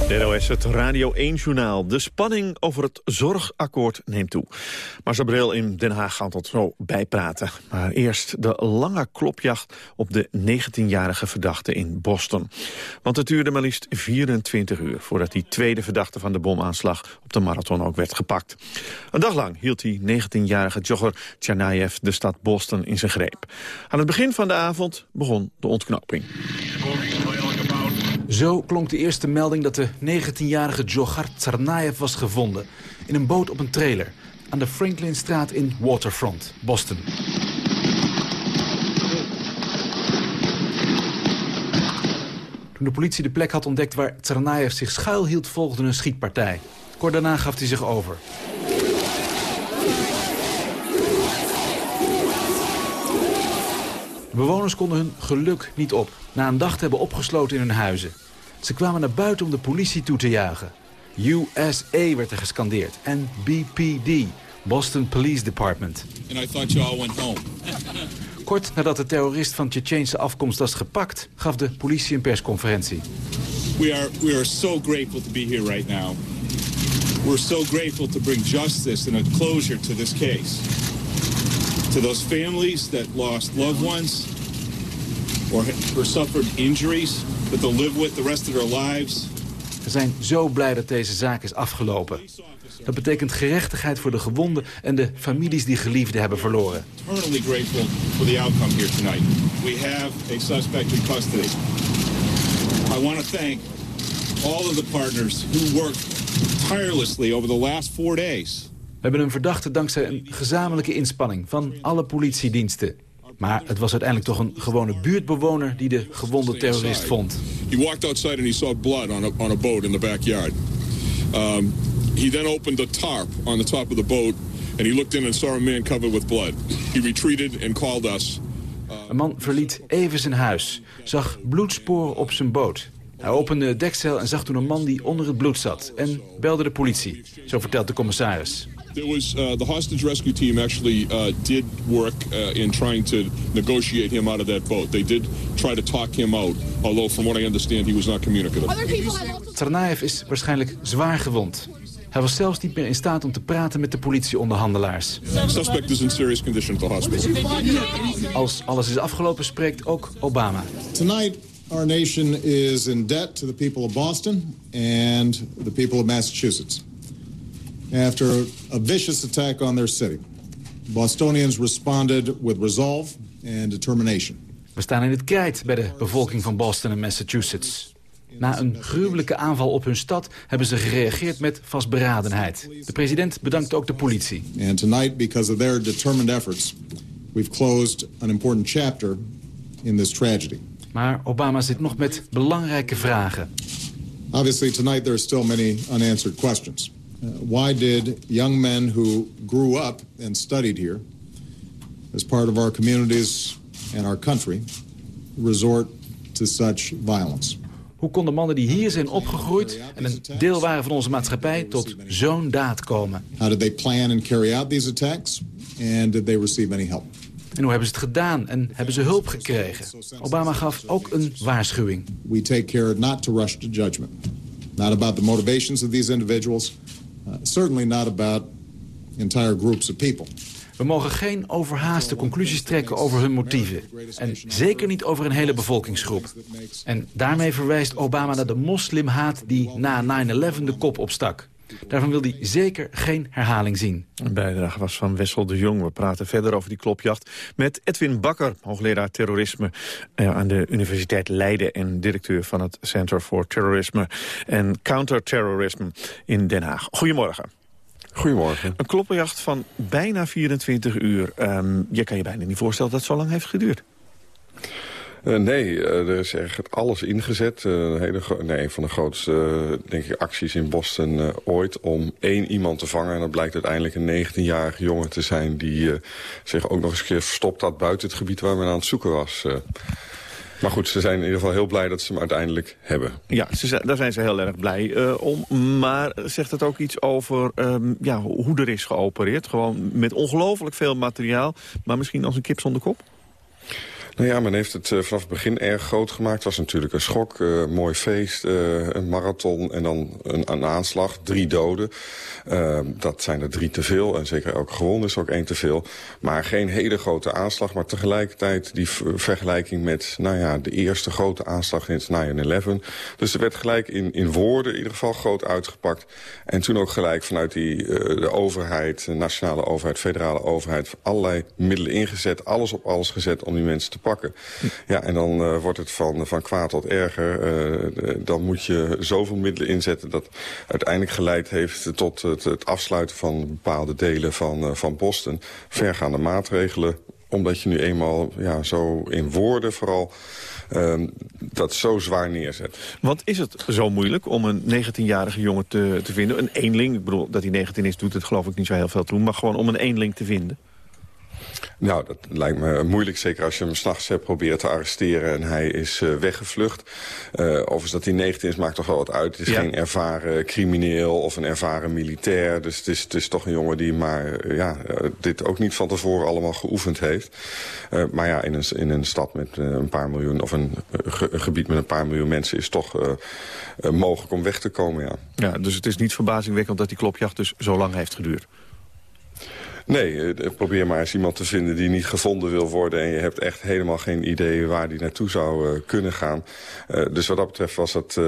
NOS, het Radio 1-journaal. De spanning over het zorgakkoord neemt toe. Marcel Bril in Den Haag gaat tot zo bijpraten. Maar eerst de lange klopjacht op de 19-jarige verdachte in Boston. Want het duurde maar liefst 24 uur... voordat die tweede verdachte van de bomaanslag op de marathon ook werd gepakt. Een dag lang hield die 19-jarige jogger Tsarnaev de stad Boston in zijn greep. Aan het begin van de avond begon de ontknoping. Zo klonk de eerste melding dat de 19-jarige Djokhar Tsarnaev was gevonden. In een boot op een trailer. aan de Franklinstraat in Waterfront, Boston. Toen de politie de plek had ontdekt waar Tsarnaev zich schuilhield... volgde een schietpartij. Kort daarna gaf hij zich over. De bewoners konden hun geluk niet op. Na een dag te hebben opgesloten in hun huizen. Ze kwamen naar buiten om de politie toe te juichen. USA werd er gescandeerd. En BPD, Boston Police Department. And I thought you all went home. Kort nadat de terrorist van Tsjetsjeense afkomst was gepakt... gaf de politie een persconferentie. We are, we are so grateful to be here right now. We're so grateful to bring justice and a closure to this case. To those families that lost loved ones or, or suffered injuries that they'll live with the rest of their lives. We zijn zo blij dat deze zaak is afgelopen. Dat betekent gerechtigheid voor de gewonden en de families die geliefden hebben verloren. Eternally grateful for the outcome here tonight. We have a suspect in custody. I want to thank all of the partners who worked tirelessly over the last four days. We hebben een verdachte dankzij een gezamenlijke inspanning van alle politiediensten. Maar het was uiteindelijk toch een gewone buurtbewoner die de gewonde terrorist vond. He walked outside and he saw blood on a, on a boat in the backyard. Um, he then opened the tarp on the top of the boat and he looked in and saw a man covered with blood. He retreated and called us. Een man verliet even zijn huis, zag bloedsporen op zijn boot. Hij opende het deksel en zag toen een man die onder het bloed zat en belde de politie. Zo vertelt de commissaris. There was uh, the hostage rescue team actually uh, did work uh, in trying to negotiate him out of that boat. They did try to talk him out, although from what I understand he was not communicative. Tsarnaev is waarschijnlijk zwaar gewond. Hij was zelfs niet meer in staat om te praten met de politieonderhandelaars. Suspect is in serious condition at the hospital. Als alles is afgelopen spreekt ook Obama. Tonight, our nation is in debt to the people of Boston and the people of Massachusetts. After a vicious attack on their city, Bostonians responded with resolve and determination. We staan in het krijt bij de bevolking van Boston en Massachusetts. Na een gruwelijke aanval op hun stad hebben ze gereageerd met vastberadenheid. De president bedankt ook de politie. And tonight, because of their determined efforts, we've closed an important chapter in this tragedy. Maar Obama zit nog met belangrijke vragen. Obviously, tonight there are still many unanswered questions. Uh, why did young men who grew up and studied here as part of our communities and our country resort to such violence? Hoe konden mannen die hier zijn opgegroeid en een deel waren van onze maatschappij tot zo'n daad komen? How did they plan and carry out these attacks? And did they receive any help? En hoe hebben ze het gedaan en hebben ze hulp gekregen? Obama gaf ook een waarschuwing. We take care not to rush to judgment. Not about the motivations of these individuals. Certainly not about entire groups of people. We mogen geen overhaaste conclusies trekken over hun motieven. En zeker niet over een hele bevolkingsgroep. En daarmee verwijst Obama naar de moslimhaat die na 9-11 de kop opstak. Daarvan wil hij zeker geen herhaling zien. Een bijdrage was van Wessel de Jong. We praten verder over die klopjacht met Edwin Bakker... hoogleraar terrorisme eh, aan de Universiteit Leiden... en directeur van het Center for Terrorism en Counterterrorism in Den Haag. Goedemorgen. Goedemorgen. Een kloppenjacht van bijna 24 uur. Um, je kan je bijna niet voorstellen dat het zo lang heeft geduurd. Uh, nee, uh, er is echt alles ingezet. Een, hele nee, een van de grootste denk ik, acties in Boston ooit om één iemand te vangen. En dat blijkt uiteindelijk een 19-jarige jongen te zijn... die zich ook nog eens een keer verstopt had buiten het gebied waar men aan het zoeken was. Maar goed, ze zijn in ieder geval heel blij dat ze hem uiteindelijk hebben. Ja, ze, daar zijn ze heel erg blij om. Maar zegt het ook iets over um, ja, hoe er is geopereerd? Gewoon met ongelooflijk veel materiaal, maar misschien als een kip zonder kop? Nou ja, men heeft het uh, vanaf het begin erg groot gemaakt. Het was natuurlijk een schok, uh, mooi feest, uh, een marathon en dan een, een aanslag. Drie doden. Dat zijn er drie te veel en zeker elke gewonde is ook één te veel. Maar geen hele grote aanslag, maar tegelijkertijd die vergelijking met nou ja, de eerste grote aanslag in 9-11. Dus er werd gelijk in, in woorden in ieder geval groot uitgepakt. En toen ook gelijk vanuit die, de overheid, de nationale overheid, federale overheid... allerlei middelen ingezet, alles op alles gezet om die mensen te pakken. Ja, en dan uh, wordt het van, van kwaad tot erger. Uh, dan moet je zoveel middelen inzetten dat uiteindelijk geleid heeft tot het, afsluiten van bepaalde delen van, uh, van Boston. Vergaande maatregelen, omdat je nu eenmaal ja, zo in woorden vooral uh, dat zo zwaar neerzet. Want is het zo moeilijk om een 19-jarige jongen te, te vinden? Een eenling, ik bedoel, dat hij 19 is, doet het geloof ik niet zo heel veel toe... maar gewoon om een eenling te vinden? Nou, dat lijkt me moeilijk. Zeker als je hem s'nachts hebt proberen te arresteren en hij is uh, weggevlucht. Uh, overigens dat hij 19 is maakt toch wel wat uit. Het is ja. geen ervaren crimineel of een ervaren militair. Dus het is, het is toch een jongen die maar uh, ja, dit ook niet van tevoren allemaal geoefend heeft. maar ja, in een, in een stad met een paar miljoen of een, ge, een, gebied met een paar miljoen mensen is het toch mogelijk om weg te komen. Ja. ja, dus het is niet verbazingwekkend dat die klopjacht dus zo lang heeft geduurd. Nee, probeer maar eens iemand te vinden die niet gevonden wil worden... en je hebt echt helemaal geen idee waar die naartoe zou uh, kunnen gaan. Uh, dus wat dat betreft was dat,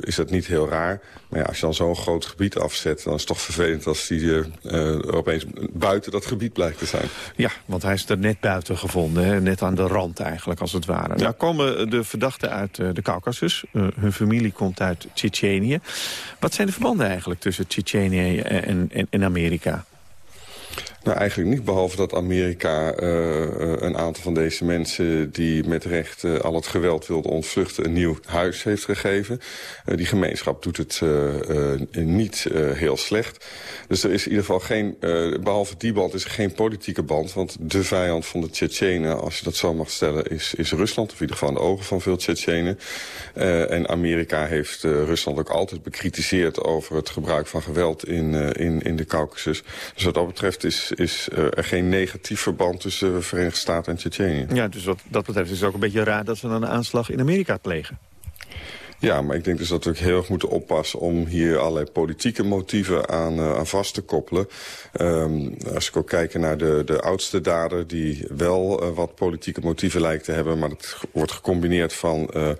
is dat niet heel raar. Maar ja, als je dan zo'n groot gebied afzet... dan is het toch vervelend als die er opeens buiten dat gebied blijkt te zijn. Ja, want hij is er net buiten gevonden. Hè? Net aan de rand eigenlijk, als het ware. Ja. Nou komen de verdachten uit de Caucasus. hun familie komt uit Tsjetsjenië. Wat zijn de verbanden eigenlijk tussen Tsjetsjenië en, en, en Amerika? Nou, eigenlijk niet, behalve dat Amerika uh, een aantal van deze mensen... die met recht uh, al het geweld wilden ontvluchten, een nieuw huis heeft gegeven. Die gemeenschap doet het niet heel slecht. Dus er is in ieder geval geen, behalve die band, is er geen politieke band. Want de vijand van de Tsjetsjenen, als je dat zo mag stellen, is, is Rusland. Of in ieder geval in de ogen van veel Tsjetsjenen. en Amerika heeft Rusland ook altijd bekritiseerd over het gebruik van geweld in, in, in de Caucasus. Dus wat dat betreft is is er geen negatief verband tussen de Verenigde Staten en Tsjetsjenië. Ja, dus wat dat betreft is het ook een beetje raar dat ze dan een aanslag in Amerika plegen. Ja, maar ik denk dus dat we heel erg moeten oppassen om hier allerlei politieke motieven aan, uh, aan vast te koppelen. Um, als ik ook kijk naar de, de oudste dader die wel uh, wat politieke motieven lijkt te hebben, maar dat wordt gecombineerd van uh,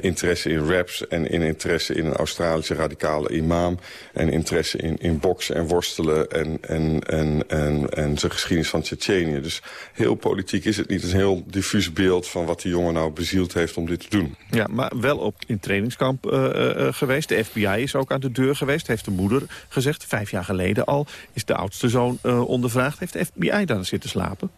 interesse in raps en in interesse in een Australische radicale imam en interesse in, in boksen en worstelen en, en, en, en, en zijn geschiedenis van Tsjetsjenië. Dus heel politiek is het niet. Een heel diffuus beeld van wat die jongen nou bezield heeft om dit te doen. Ja, maar wel op in trainingskamp uh, uh, geweest. De FBI is ook aan de deur geweest, heeft de moeder gezegd. Vijf jaar geleden al is de oudste zoon ondervraagd. Heeft de FBI dan zitten slapen?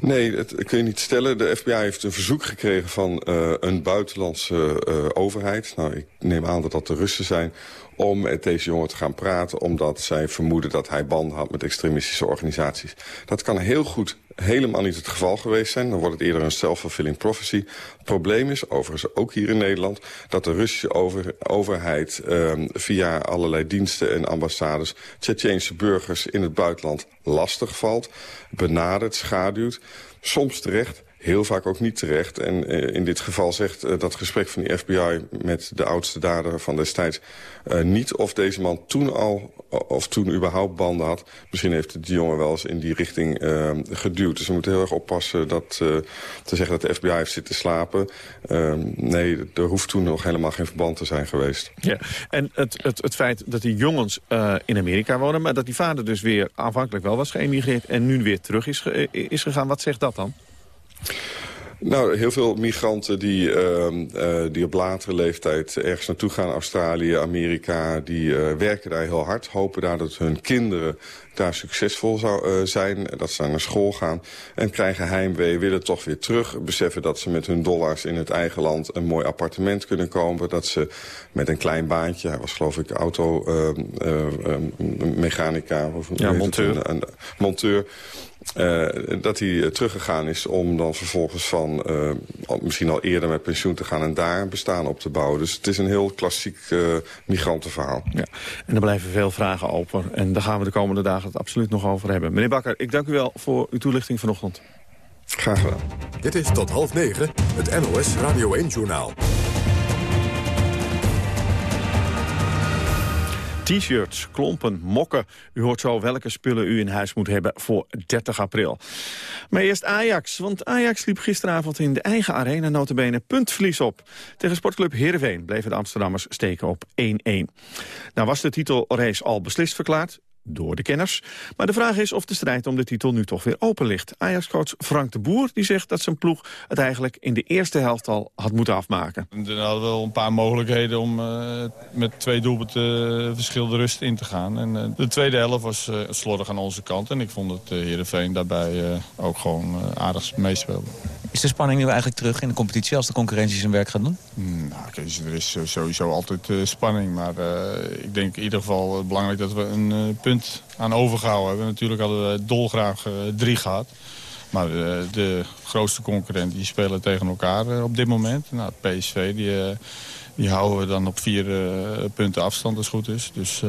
Nee, dat kun je niet stellen. De FBI heeft een verzoek gekregen van een buitenlandse overheid. Nou, ik neem aan dat dat de Russen zijn om met deze jongen te gaan praten... omdat zij vermoeden dat hij banden had met extremistische organisaties. Dat kan heel goed helemaal niet het geval geweest zijn. Dan wordt het eerder een self-fulfilling prophecy. Het probleem is, overigens ook hier in Nederland... dat de Russische over, overheid um, via allerlei diensten en ambassades... Tsjetsjeense burgers in het buitenland lastig valt, benadert, schaduwt. Soms terecht, heel vaak ook niet terecht. En uh, in dit geval zegt uh, dat gesprek van de FBI met de oudste dader van destijds... Uh, niet of deze man toen al, of toen überhaupt banden had. Misschien heeft die jongen wel eens in die richting geduwd. Dus we moeten heel erg oppassen dat, te zeggen dat de FBI heeft zitten slapen. nee, er hoeft toen nog helemaal geen verband te zijn geweest. Ja, en het, het, het feit dat die jongens in Amerika wonen... maar dat die vader dus weer aanvankelijk wel was geëmigreerd... en nu weer terug is, is gegaan, wat zegt dat dan? Nou, heel veel migranten die, uh, uh, die op latere leeftijd ergens naartoe gaan, Australië, Amerika, die uh, werken daar heel hard. Hopen daar dat hun kinderen daar succesvol zou, uh, zijn, dat ze naar school gaan. En krijgen heimwee, willen toch weer terug. Beseffen dat ze met hun dollars in het eigen land een mooi appartement kunnen kopen. Dat ze met een klein baantje, hij was geloof ik automechanica, uh, uh, ja, monteur. Een, een, monteur uh, dat hij teruggegaan is om dan vervolgens van uh, misschien al eerder met pensioen te gaan en daar bestaan op te bouwen. Dus het is een heel klassiek uh, migrantenverhaal. Ja. En er blijven veel vragen open en daar gaan we de komende dagen het absoluut nog over hebben. Meneer Bakker, ik dank u wel voor uw toelichting vanochtend. Graag gedaan. Dit is tot half negen het NOS Radio 1-journaal. T-shirts, klompen, mokken. U hoort zo welke spullen u in huis moet hebben voor 30 april. Maar eerst Ajax, want Ajax liep gisteravond in de eigen arena notabene puntverlies op. Tegen sportclub Heerenveen bleven de Amsterdammers steken op 1-1. Nou was de titelrace al beslist verklaard. Door de kenners. Maar de vraag is of de strijd om de titel nu toch weer open ligt. Ajax-coach Frank de Boer die zegt dat zijn ploeg het eigenlijk in de eerste helft al had moeten afmaken. Er hadden wel een paar mogelijkheden om uh, met twee doelpunten uh, verschil rust in te gaan. En uh, de tweede helft was slordig aan onze kant. En ik vond dat Heerenveen daarbij ook gewoon aardig meespeelde. Is de spanning nu eigenlijk terug in de competitie als de concurrentie zijn werk gaat doen? Nou, kijk, er is sowieso altijd spanning. Maar ik denk in ieder geval belangrijk dat we een punt aan overgehouden hebben. Natuurlijk hadden we dolgraag drie gehad. Maar de, eh, grootste concurrenten die spelen tegen elkaar eh, op dit moment. Nou, PSV die, eh, die houden we dan op vier punten afstand als het goed is. Dus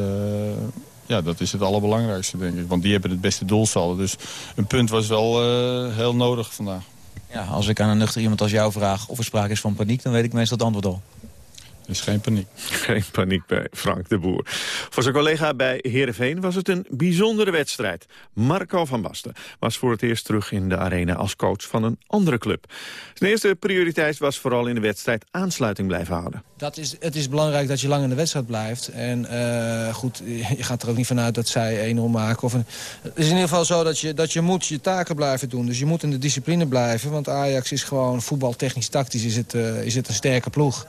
ja, dat is het allerbelangrijkste denk ik. Want die hebben het beste doelsaldo. Dus een punt was wel heel nodig vandaag. Ja, als ik aan een nuchter iemand als jou vraag of er sprake is van paniek... dan weet ik meestal het antwoord al. Is geen paniek. (laughs) Geen paniek bij Frank de Boer. Voor zijn collega bij Heerenveen was het een bijzondere wedstrijd. Marco van Basten was voor het eerst terug in de arena als coach van een andere club. Zijn eerste prioriteit was vooral in de wedstrijd aansluiting blijven houden. Dat is, het is belangrijk dat je lang in de wedstrijd blijft. En uh, goed, (laughs) je gaat er ook niet vanuit dat zij 1-0 maken. Of een, het is in ieder geval zo dat je, dat je moet je taken blijven doen. Dus je moet in de discipline blijven. Want Ajax is gewoon voetbaltechnisch tactisch is het, uh, is het een sterke ploeg.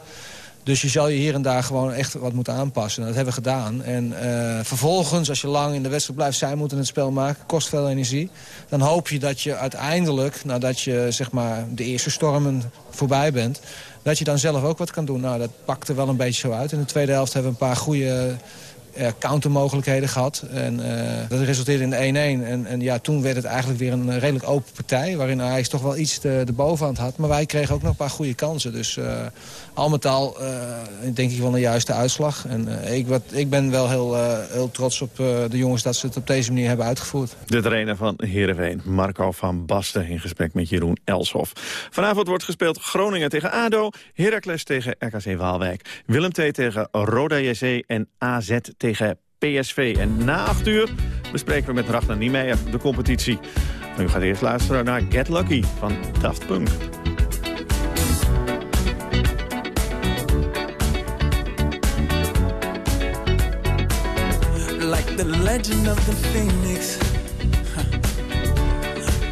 Dus je zal je hier en daar gewoon echt wat moeten aanpassen. dat hebben we gedaan. En uh, vervolgens, als je lang in de wedstrijd blijft... zij moeten het spel maken, kost veel energie. Dan hoop je dat je uiteindelijk, nadat je zeg maar, de eerste stormen voorbij bent... dat je dan zelf ook wat kan doen. Nou, dat pakte wel een beetje zo uit. In de tweede helft hebben we een paar goede countermogelijkheden gehad. En uh, dat resulteerde in de 1-1. En, en ja, toen werd het eigenlijk weer een redelijk open partij... waarin Ajax toch wel iets de, de bovenhand had. Maar wij kregen ook nog een paar goede kansen. Dus al met al denk ik wel een juiste uitslag. En ik, wat, ik ben wel heel, heel trots op de jongens dat ze het op deze manier hebben uitgevoerd. De trainer van Heerenveen, Marco van Basten... in gesprek met Jeroen Elshoff. Vanavond wordt gespeeld Groningen tegen ADO... Heracles tegen RKC Waalwijk... Willem II tegen Roda JC en AZ tegen tegen PSV. En na acht uur bespreken we met Ragnar Niemeyer de competitie. Maar u gaat eerst luisteren naar Get Lucky van Daft Punk. Like the legend of the phoenix.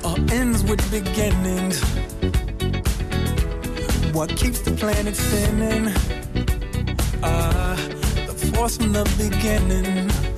All ends with beginnings What keeps the planet spinning uh, force from the beginning.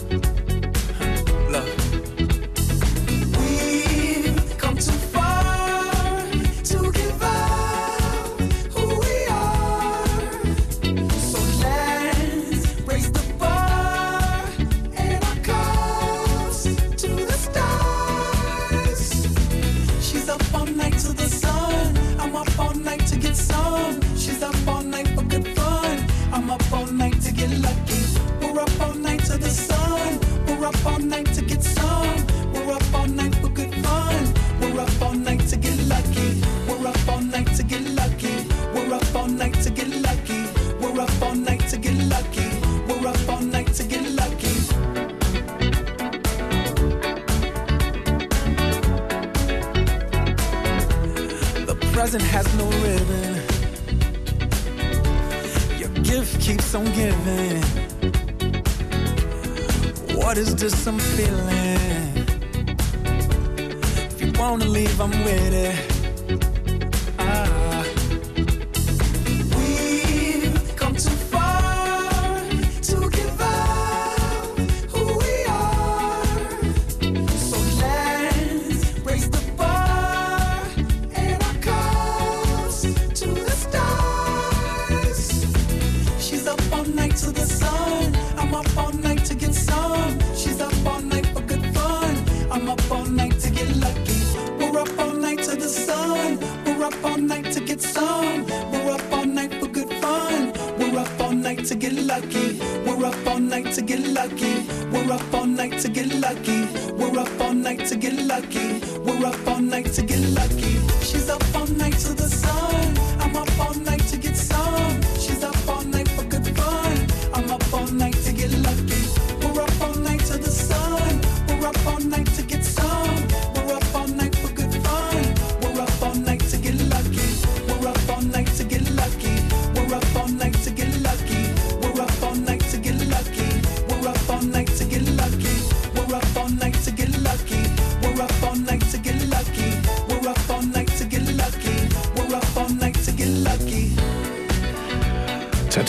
Night to get lucky. We're up all night to get lucky. We're up all night to get lucky. We're up all night to get lucky. She's up all night to the sun.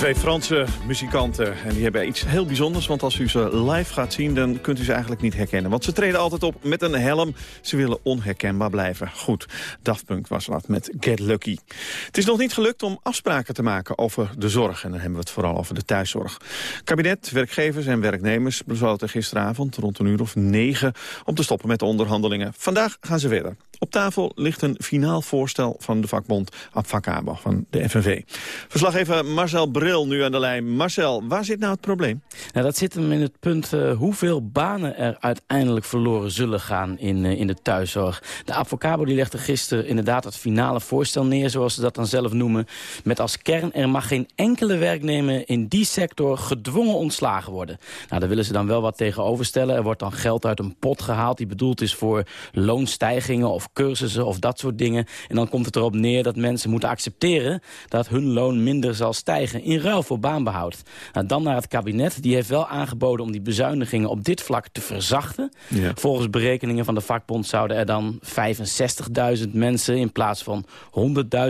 Twee Franse muzikanten. En die hebben iets heel bijzonders. Want als u ze live gaat zien, dan kunt u ze eigenlijk niet herkennen. Want ze treden altijd op met een helm. Ze willen onherkenbaar blijven. Goed, Daft Punk was wat met Get Lucky. Het is nog niet gelukt om afspraken te maken over de zorg. En dan hebben we het vooral over de thuiszorg. Kabinet, werkgevers en werknemers besloten gisteravond rond een uur of negen... om te stoppen met de onderhandelingen. Vandaag gaan ze verder. Op tafel ligt een finaal voorstel van de vakbond Abfacabo van de FNV. Verslaggever Marcel Bril nu aan de lijn. Marcel, waar zit nou het probleem? Nou, dat zit hem in het punt uh, hoeveel banen er uiteindelijk verloren zullen gaan in, uh, in de thuiszorg. De Avocabo die legde gisteren inderdaad het finale voorstel neer, zoals ze dat dan zelf noemen. Met als kern, er mag geen enkele werknemer in die sector gedwongen ontslagen worden. Nou, daar willen ze dan wel wat tegenover stellen. Er wordt dan geld uit een pot gehaald die bedoeld is voor loonstijgingen of cursussen of dat soort dingen. En dan komt het erop neer dat mensen moeten accepteren dat hun loon minder zal stijgen in ruil voor baanbehoud. Nou, dan naar het kabinet. Die heeft wel aangeboden om die bezuinigingen op dit vlak te verzachten. Ja. Volgens berekeningen van de vakbond zouden er dan 65.000 mensen in plaats van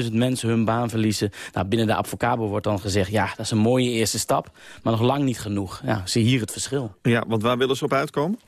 100.000 mensen hun baan verliezen. Nou, binnen de advocabo wordt dan gezegd, ja, dat is een mooie eerste stap, maar nog lang niet genoeg. Ja, zie hier het verschil. Ja, want waar willen ze op uitkomen?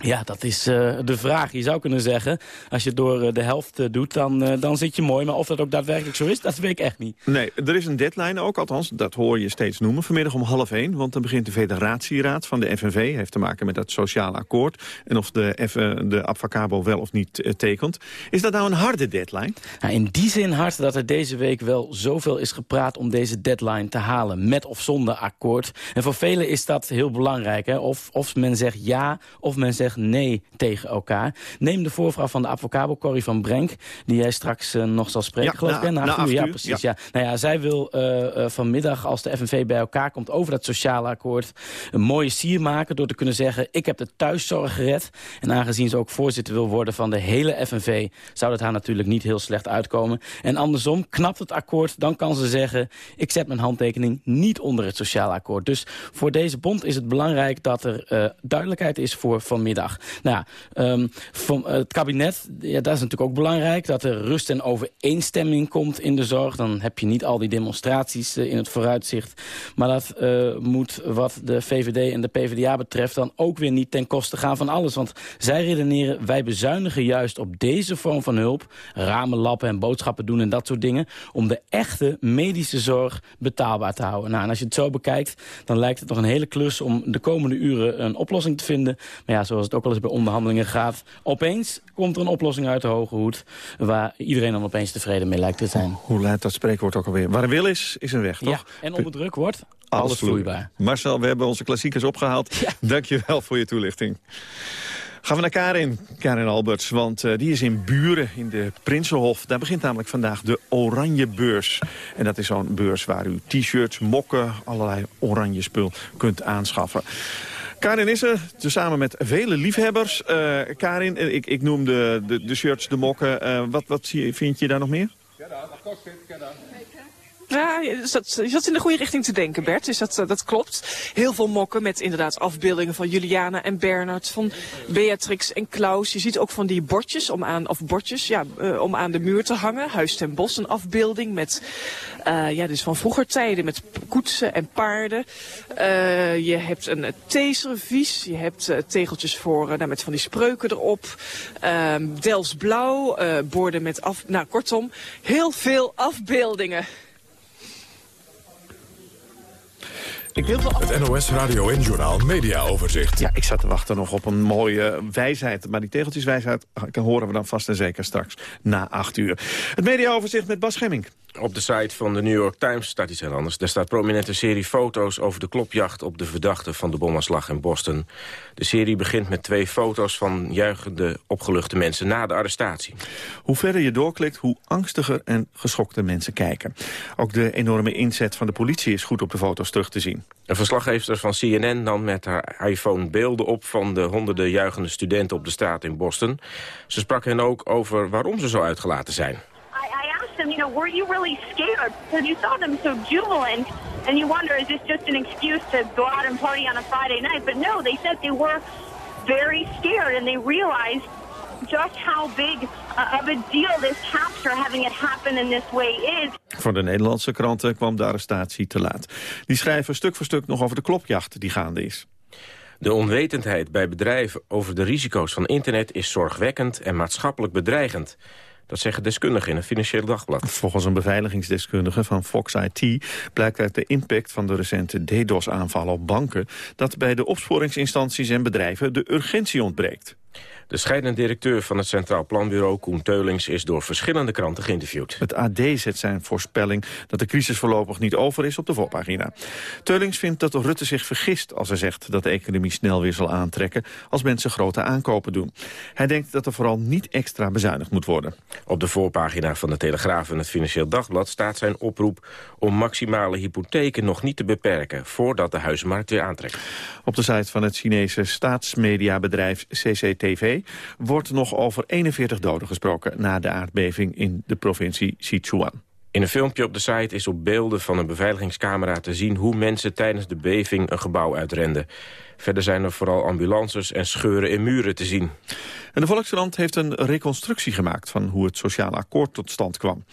Ja, dat is uh, de vraag. Je zou kunnen zeggen, als je het door uh, de helft uh, doet, dan, dan zit je mooi. Maar of dat ook daadwerkelijk zo is, dat weet ik echt niet. Nee, er is een deadline ook, althans, dat hoor je steeds noemen. Vanmiddag om half één, want dan begint de federatieraad van de FNV. Heeft te maken met dat sociale akkoord. En of de, F, de Abfacabo wel of niet tekent. Is dat nou een harde deadline? Nou, in die zin hard dat er deze week wel zoveel is gepraat om deze deadline te halen. Met of zonder akkoord. En voor velen is dat heel belangrijk. Hè? Of, of men zegt ja, of men zegt nee tegen elkaar. Neem de voorvrouw van de advocabo, Corrie van Brenk... die jij straks uh, nog zal spreken, ja, geloof ik. Na, na, na uur, ja, precies. Ja. ja. Nou ja, zij wil uh, uh, vanmiddag, als de FNV bij elkaar komt... over dat sociale akkoord, een mooie sier maken... door te kunnen zeggen, ik heb de thuiszorg gered. En aangezien ze ook voorzitter wil worden van de hele FNV... zou dat haar natuurlijk niet heel slecht uitkomen. En andersom, knapt het akkoord, dan kan ze zeggen... ik zet mijn handtekening niet onder het sociale akkoord. Dus voor deze bond is het belangrijk dat er duidelijkheid is voor vanmiddag. Nou um, van, uh, het kabinet, ja, dat is natuurlijk ook belangrijk... dat er rust en overeenstemming komt in de zorg. Dan heb je niet al die demonstraties uh, in het vooruitzicht. Maar dat uh, moet wat de VVD en de PvdA betreft... dan ook weer niet ten koste gaan van alles. Want zij redeneren, wij bezuinigen juist op deze vorm van hulp... ramen lappen en boodschappen doen en dat soort dingen... om de echte medische zorg betaalbaar te houden. Nou, en als je het zo bekijkt, dan lijkt het nog een hele klus... om de komende uren een oplossing te vinden. Maar ja, zoals het ook al eens bij onderhandelingen gaat. Opeens komt er een oplossing uit de hoge hoed... waar iedereen dan opeens tevreden mee lijkt te zijn. Hoe luidt dat spreekwoord ook alweer? Waar een wil is, is een weg, toch? Ja, en onder druk wordt alles, alles vloeibaar. Marcel, we hebben onze klassiekers opgehaald. Ja. Dank je wel voor je toelichting. Gaan we naar Karin, Karin Alberts, want uh, die is in Buren in de Prinsenhof. Daar begint namelijk vandaag de Oranje Beurs. En dat is zo'n beurs waar u t-shirts, mokken, allerlei oranje spul kunt aanschaffen. Karin is er, samen met vele liefhebbers. Uh, Karin, ik, ik noem de, de, de shirts, de mokken. Uh, wat, wat vind je daar nog meer? Ja, je zat, je in de goede richting te denken, Bert. Dus dat, dat klopt. Heel veel mokken met inderdaad afbeeldingen van Juliana en Bernard, van Beatrix en Klaus. Je ziet ook van die bordjes om aan, of bordjes, ja, uh, om aan de muur te hangen. Huis ten Bos, een afbeelding met, uh, ja, dus van vroeger tijden, met koetsen en paarden. Je hebt een theeservies, je hebt tegeltjes voor, nou, met van die spreuken erop. Delfts blauw, borden met af, nou kortom, heel veel afbeeldingen. Ik wil wel... Het NOS Radio en Journaal Media Overzicht. Ja, ik zat te wachten nog op een mooie wijsheid. Maar die tegeltjeswijsheid horen we dan vast en zeker straks na acht uur. Het mediaoverzicht met Bas Gemming. Op de site van de New York Times staat iets heel anders. Daar staat prominente serie foto's over de klopjacht op de verdachte van de bomaanslag in Boston. De serie begint met twee foto's van juichende, opgeluchte mensen na de arrestatie. Hoe verder je doorklikt, hoe angstiger en geschokte mensen kijken. Ook de enorme inzet van de politie is goed op de foto's terug te zien. Een verslaggever van CNN nam met haar iPhone beelden op... van de honderden juichende studenten op de straat in Boston. Ze sprak hen ook over waarom ze zo uitgelaten zijn. them, you know, were you really scared? Because you saw them so jubilant, and you wonder, is this just an excuse to go out and party on a Friday night? But no, they said they were very scared, and they realized just how big of a deal this capture, having it happen in this way is. Voor de Nederlandse kranten kwam de arrestatie te laat. Die schrijven stuk voor stuk nog over de klopjacht die gaande is. De onwetendheid bij bedrijven over de risico's van internet is zorgwekkend en maatschappelijk bedreigend. Dat zeggen deskundigen in het Financieel Dagblad. Volgens een beveiligingsdeskundige van Fox IT blijkt uit de impact van de recente DDoS-aanvallen op banken dat bij de opsporingsinstanties en bedrijven de urgentie ontbreekt. De scheidend directeur van het Centraal Planbureau, Koen Teulings, is door verschillende kranten geïnterviewd. Het AD zet zijn voorspelling dat de crisis voorlopig niet over is op de voorpagina. Teulings vindt dat Rutte zich vergist als hij zegt dat de economie snel weer zal aantrekken als mensen grote aankopen doen. Hij denkt dat er vooral niet extra bezuinigd moet worden. Op de voorpagina van de Telegraaf en het Financieel Dagblad staat zijn oproep om maximale hypotheken nog niet te beperken voordat de huizenmarkt weer aantrekt. Op de site van het Chinese staatsmediabedrijf CCTV wordt nog over 41 doden gesproken na de aardbeving in de provincie Sichuan. In een filmpje op de site is op beelden van een beveiligingscamera te zien hoe mensen tijdens de beving een gebouw uitrenden. Verder zijn er vooral ambulances en scheuren in muren te zien. En de Volkskrant heeft een reconstructie gemaakt van hoe het sociale akkoord tot stand kwam.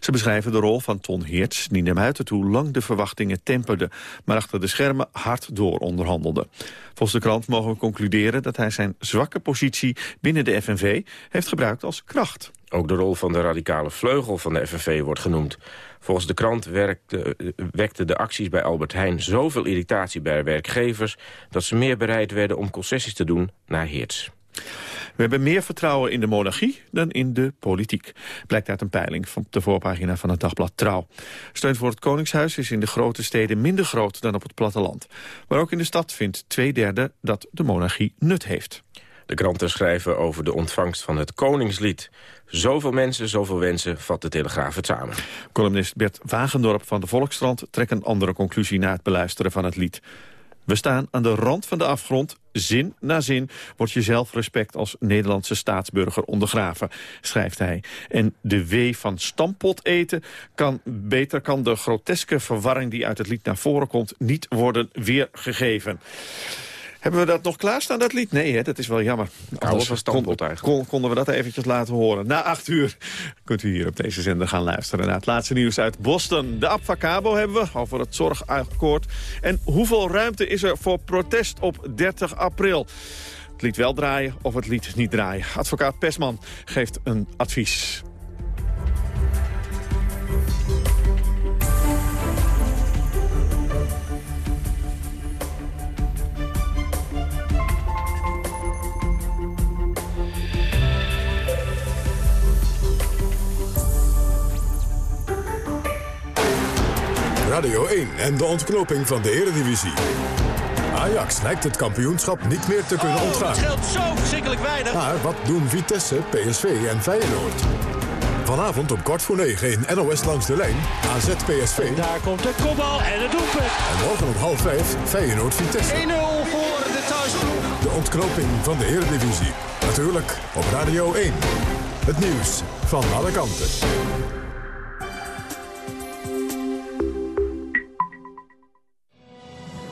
Ze beschrijven de rol van Ton Heerts, die naar buiten toe lang de verwachtingen temperde, maar achter de schermen hard door onderhandelde. Volgens de krant mogen we concluderen dat hij zijn zwakke positie binnen de FNV heeft gebruikt als kracht. Ook de rol van de radicale vleugel van de FNV wordt genoemd. Volgens de krant werkte, wekten de acties bij Albert Heijn zoveel irritatie bij werkgevers... dat ze meer bereid werden om concessies te doen naar Heerts. We hebben meer vertrouwen in de monarchie dan in de politiek. Blijkt uit een peiling van de voorpagina van het dagblad Trouw. Steun voor het Koningshuis is in de grote steden minder groot dan op het platteland. Maar ook in de stad vindt twee derde dat de monarchie nut heeft. De kranten schrijven over de ontvangst van het Koningslied. Zoveel mensen, zoveel wensen, vat de Telegraaf het samen. Columnist Bert Wagendorp van de Volkskrant trekt een andere conclusie na het beluisteren van het lied. We staan aan de rand van de afgrond. Zin na zin wordt je zelfrespect als Nederlandse staatsburger ondergraven, schrijft hij. En de W van stampot eten kan beter kan de groteske verwarring die uit het lied naar voren komt niet worden weergegeven. Hebben we dat nog klaarstaan, dat lied? Nee, hè? dat is wel jammer. Alles eigenlijk. kon- konden we dat eventjes laten horen. Na acht uur kunt u hier op deze zender gaan luisteren... naar het laatste nieuws uit Boston. De Abfacabo hebben we over het zorgakkoord. En hoeveel ruimte is er voor protest op 30 april? Het lied wel draaien of het lied niet draaien. Advocaat Pesman geeft een advies. Radio 1 en de ontknoping van de Eredivisie. Ajax lijkt het kampioenschap niet meer te kunnen ontgaan. Het scheelt zo verschrikkelijk weinig. Maar wat doen Vitesse, PSV en Feyenoord? Vanavond om kwart voor negen in NOS langs de lijn AZ PSV. Daar komt de kopbal en het doelpunt. En morgen om half vijf Feyenoord Vitesse. 1-0 voor de thuisploeg. De ontknoping van de Eredivisie. Natuurlijk op Radio 1. Het nieuws van alle kanten.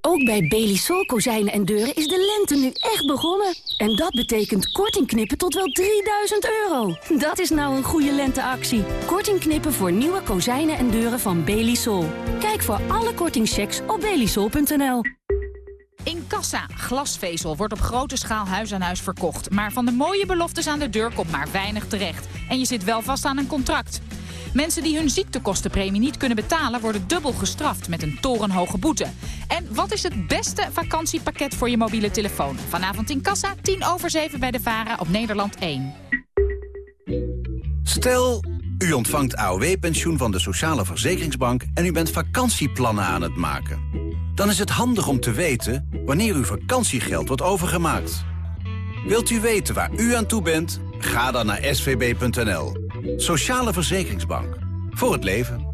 Ook bij Belisol kozijnen en deuren is de lente nu echt begonnen. En dat betekent korting knippen tot wel 3000 euro. Dat is nou een goede lenteactie. Korting knippen voor nieuwe kozijnen en deuren van Belisol. Kijk voor alle kortingchecks op belisol.nl. In Kassa, glasvezel, wordt op grote schaal huis aan huis verkocht. Maar van de mooie beloftes aan de deur komt maar weinig terecht. En je zit wel vast aan een contract. Mensen die hun ziektekostenpremie niet kunnen betalen... worden dubbel gestraft met een torenhoge boete. En wat is het beste vakantiepakket voor je mobiele telefoon? Vanavond in Kassa, 10 over 7 bij de VARA op Nederland 1. Stel, u ontvangt AOW-pensioen van de Sociale Verzekeringsbank... en u bent vakantieplannen aan het maken. Dan is het handig om te weten wanneer uw vakantiegeld wordt overgemaakt. Wilt u weten waar u aan toe bent? Ga dan naar svb.nl. Sociale Verzekeringsbank. Voor het leven.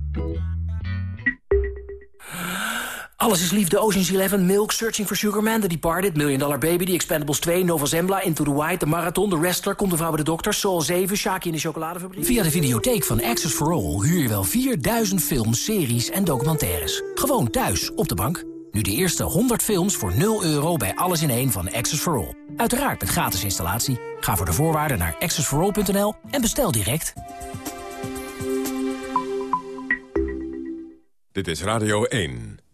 Alles is liefde, Ocean's Eleven, Milk, Searching for Sugar Man, The Departed, Million Dollar Baby, The Expendables 2, Nova Zembla, Into the White, The Marathon, The Wrestler, Komt de Vrouw bij de Dokter, Soul 7, Shaki in de Chocoladefabriek. Via de videotheek van Access for All huur je wel 4000 films, series en documentaires. Gewoon thuis, op de bank. Nu de eerste 100 films voor 0 euro bij Alles in één van Access for All. Uiteraard met gratis installatie. Ga voor de voorwaarden naar accessforall.nl en bestel direct. Dit is Radio 1.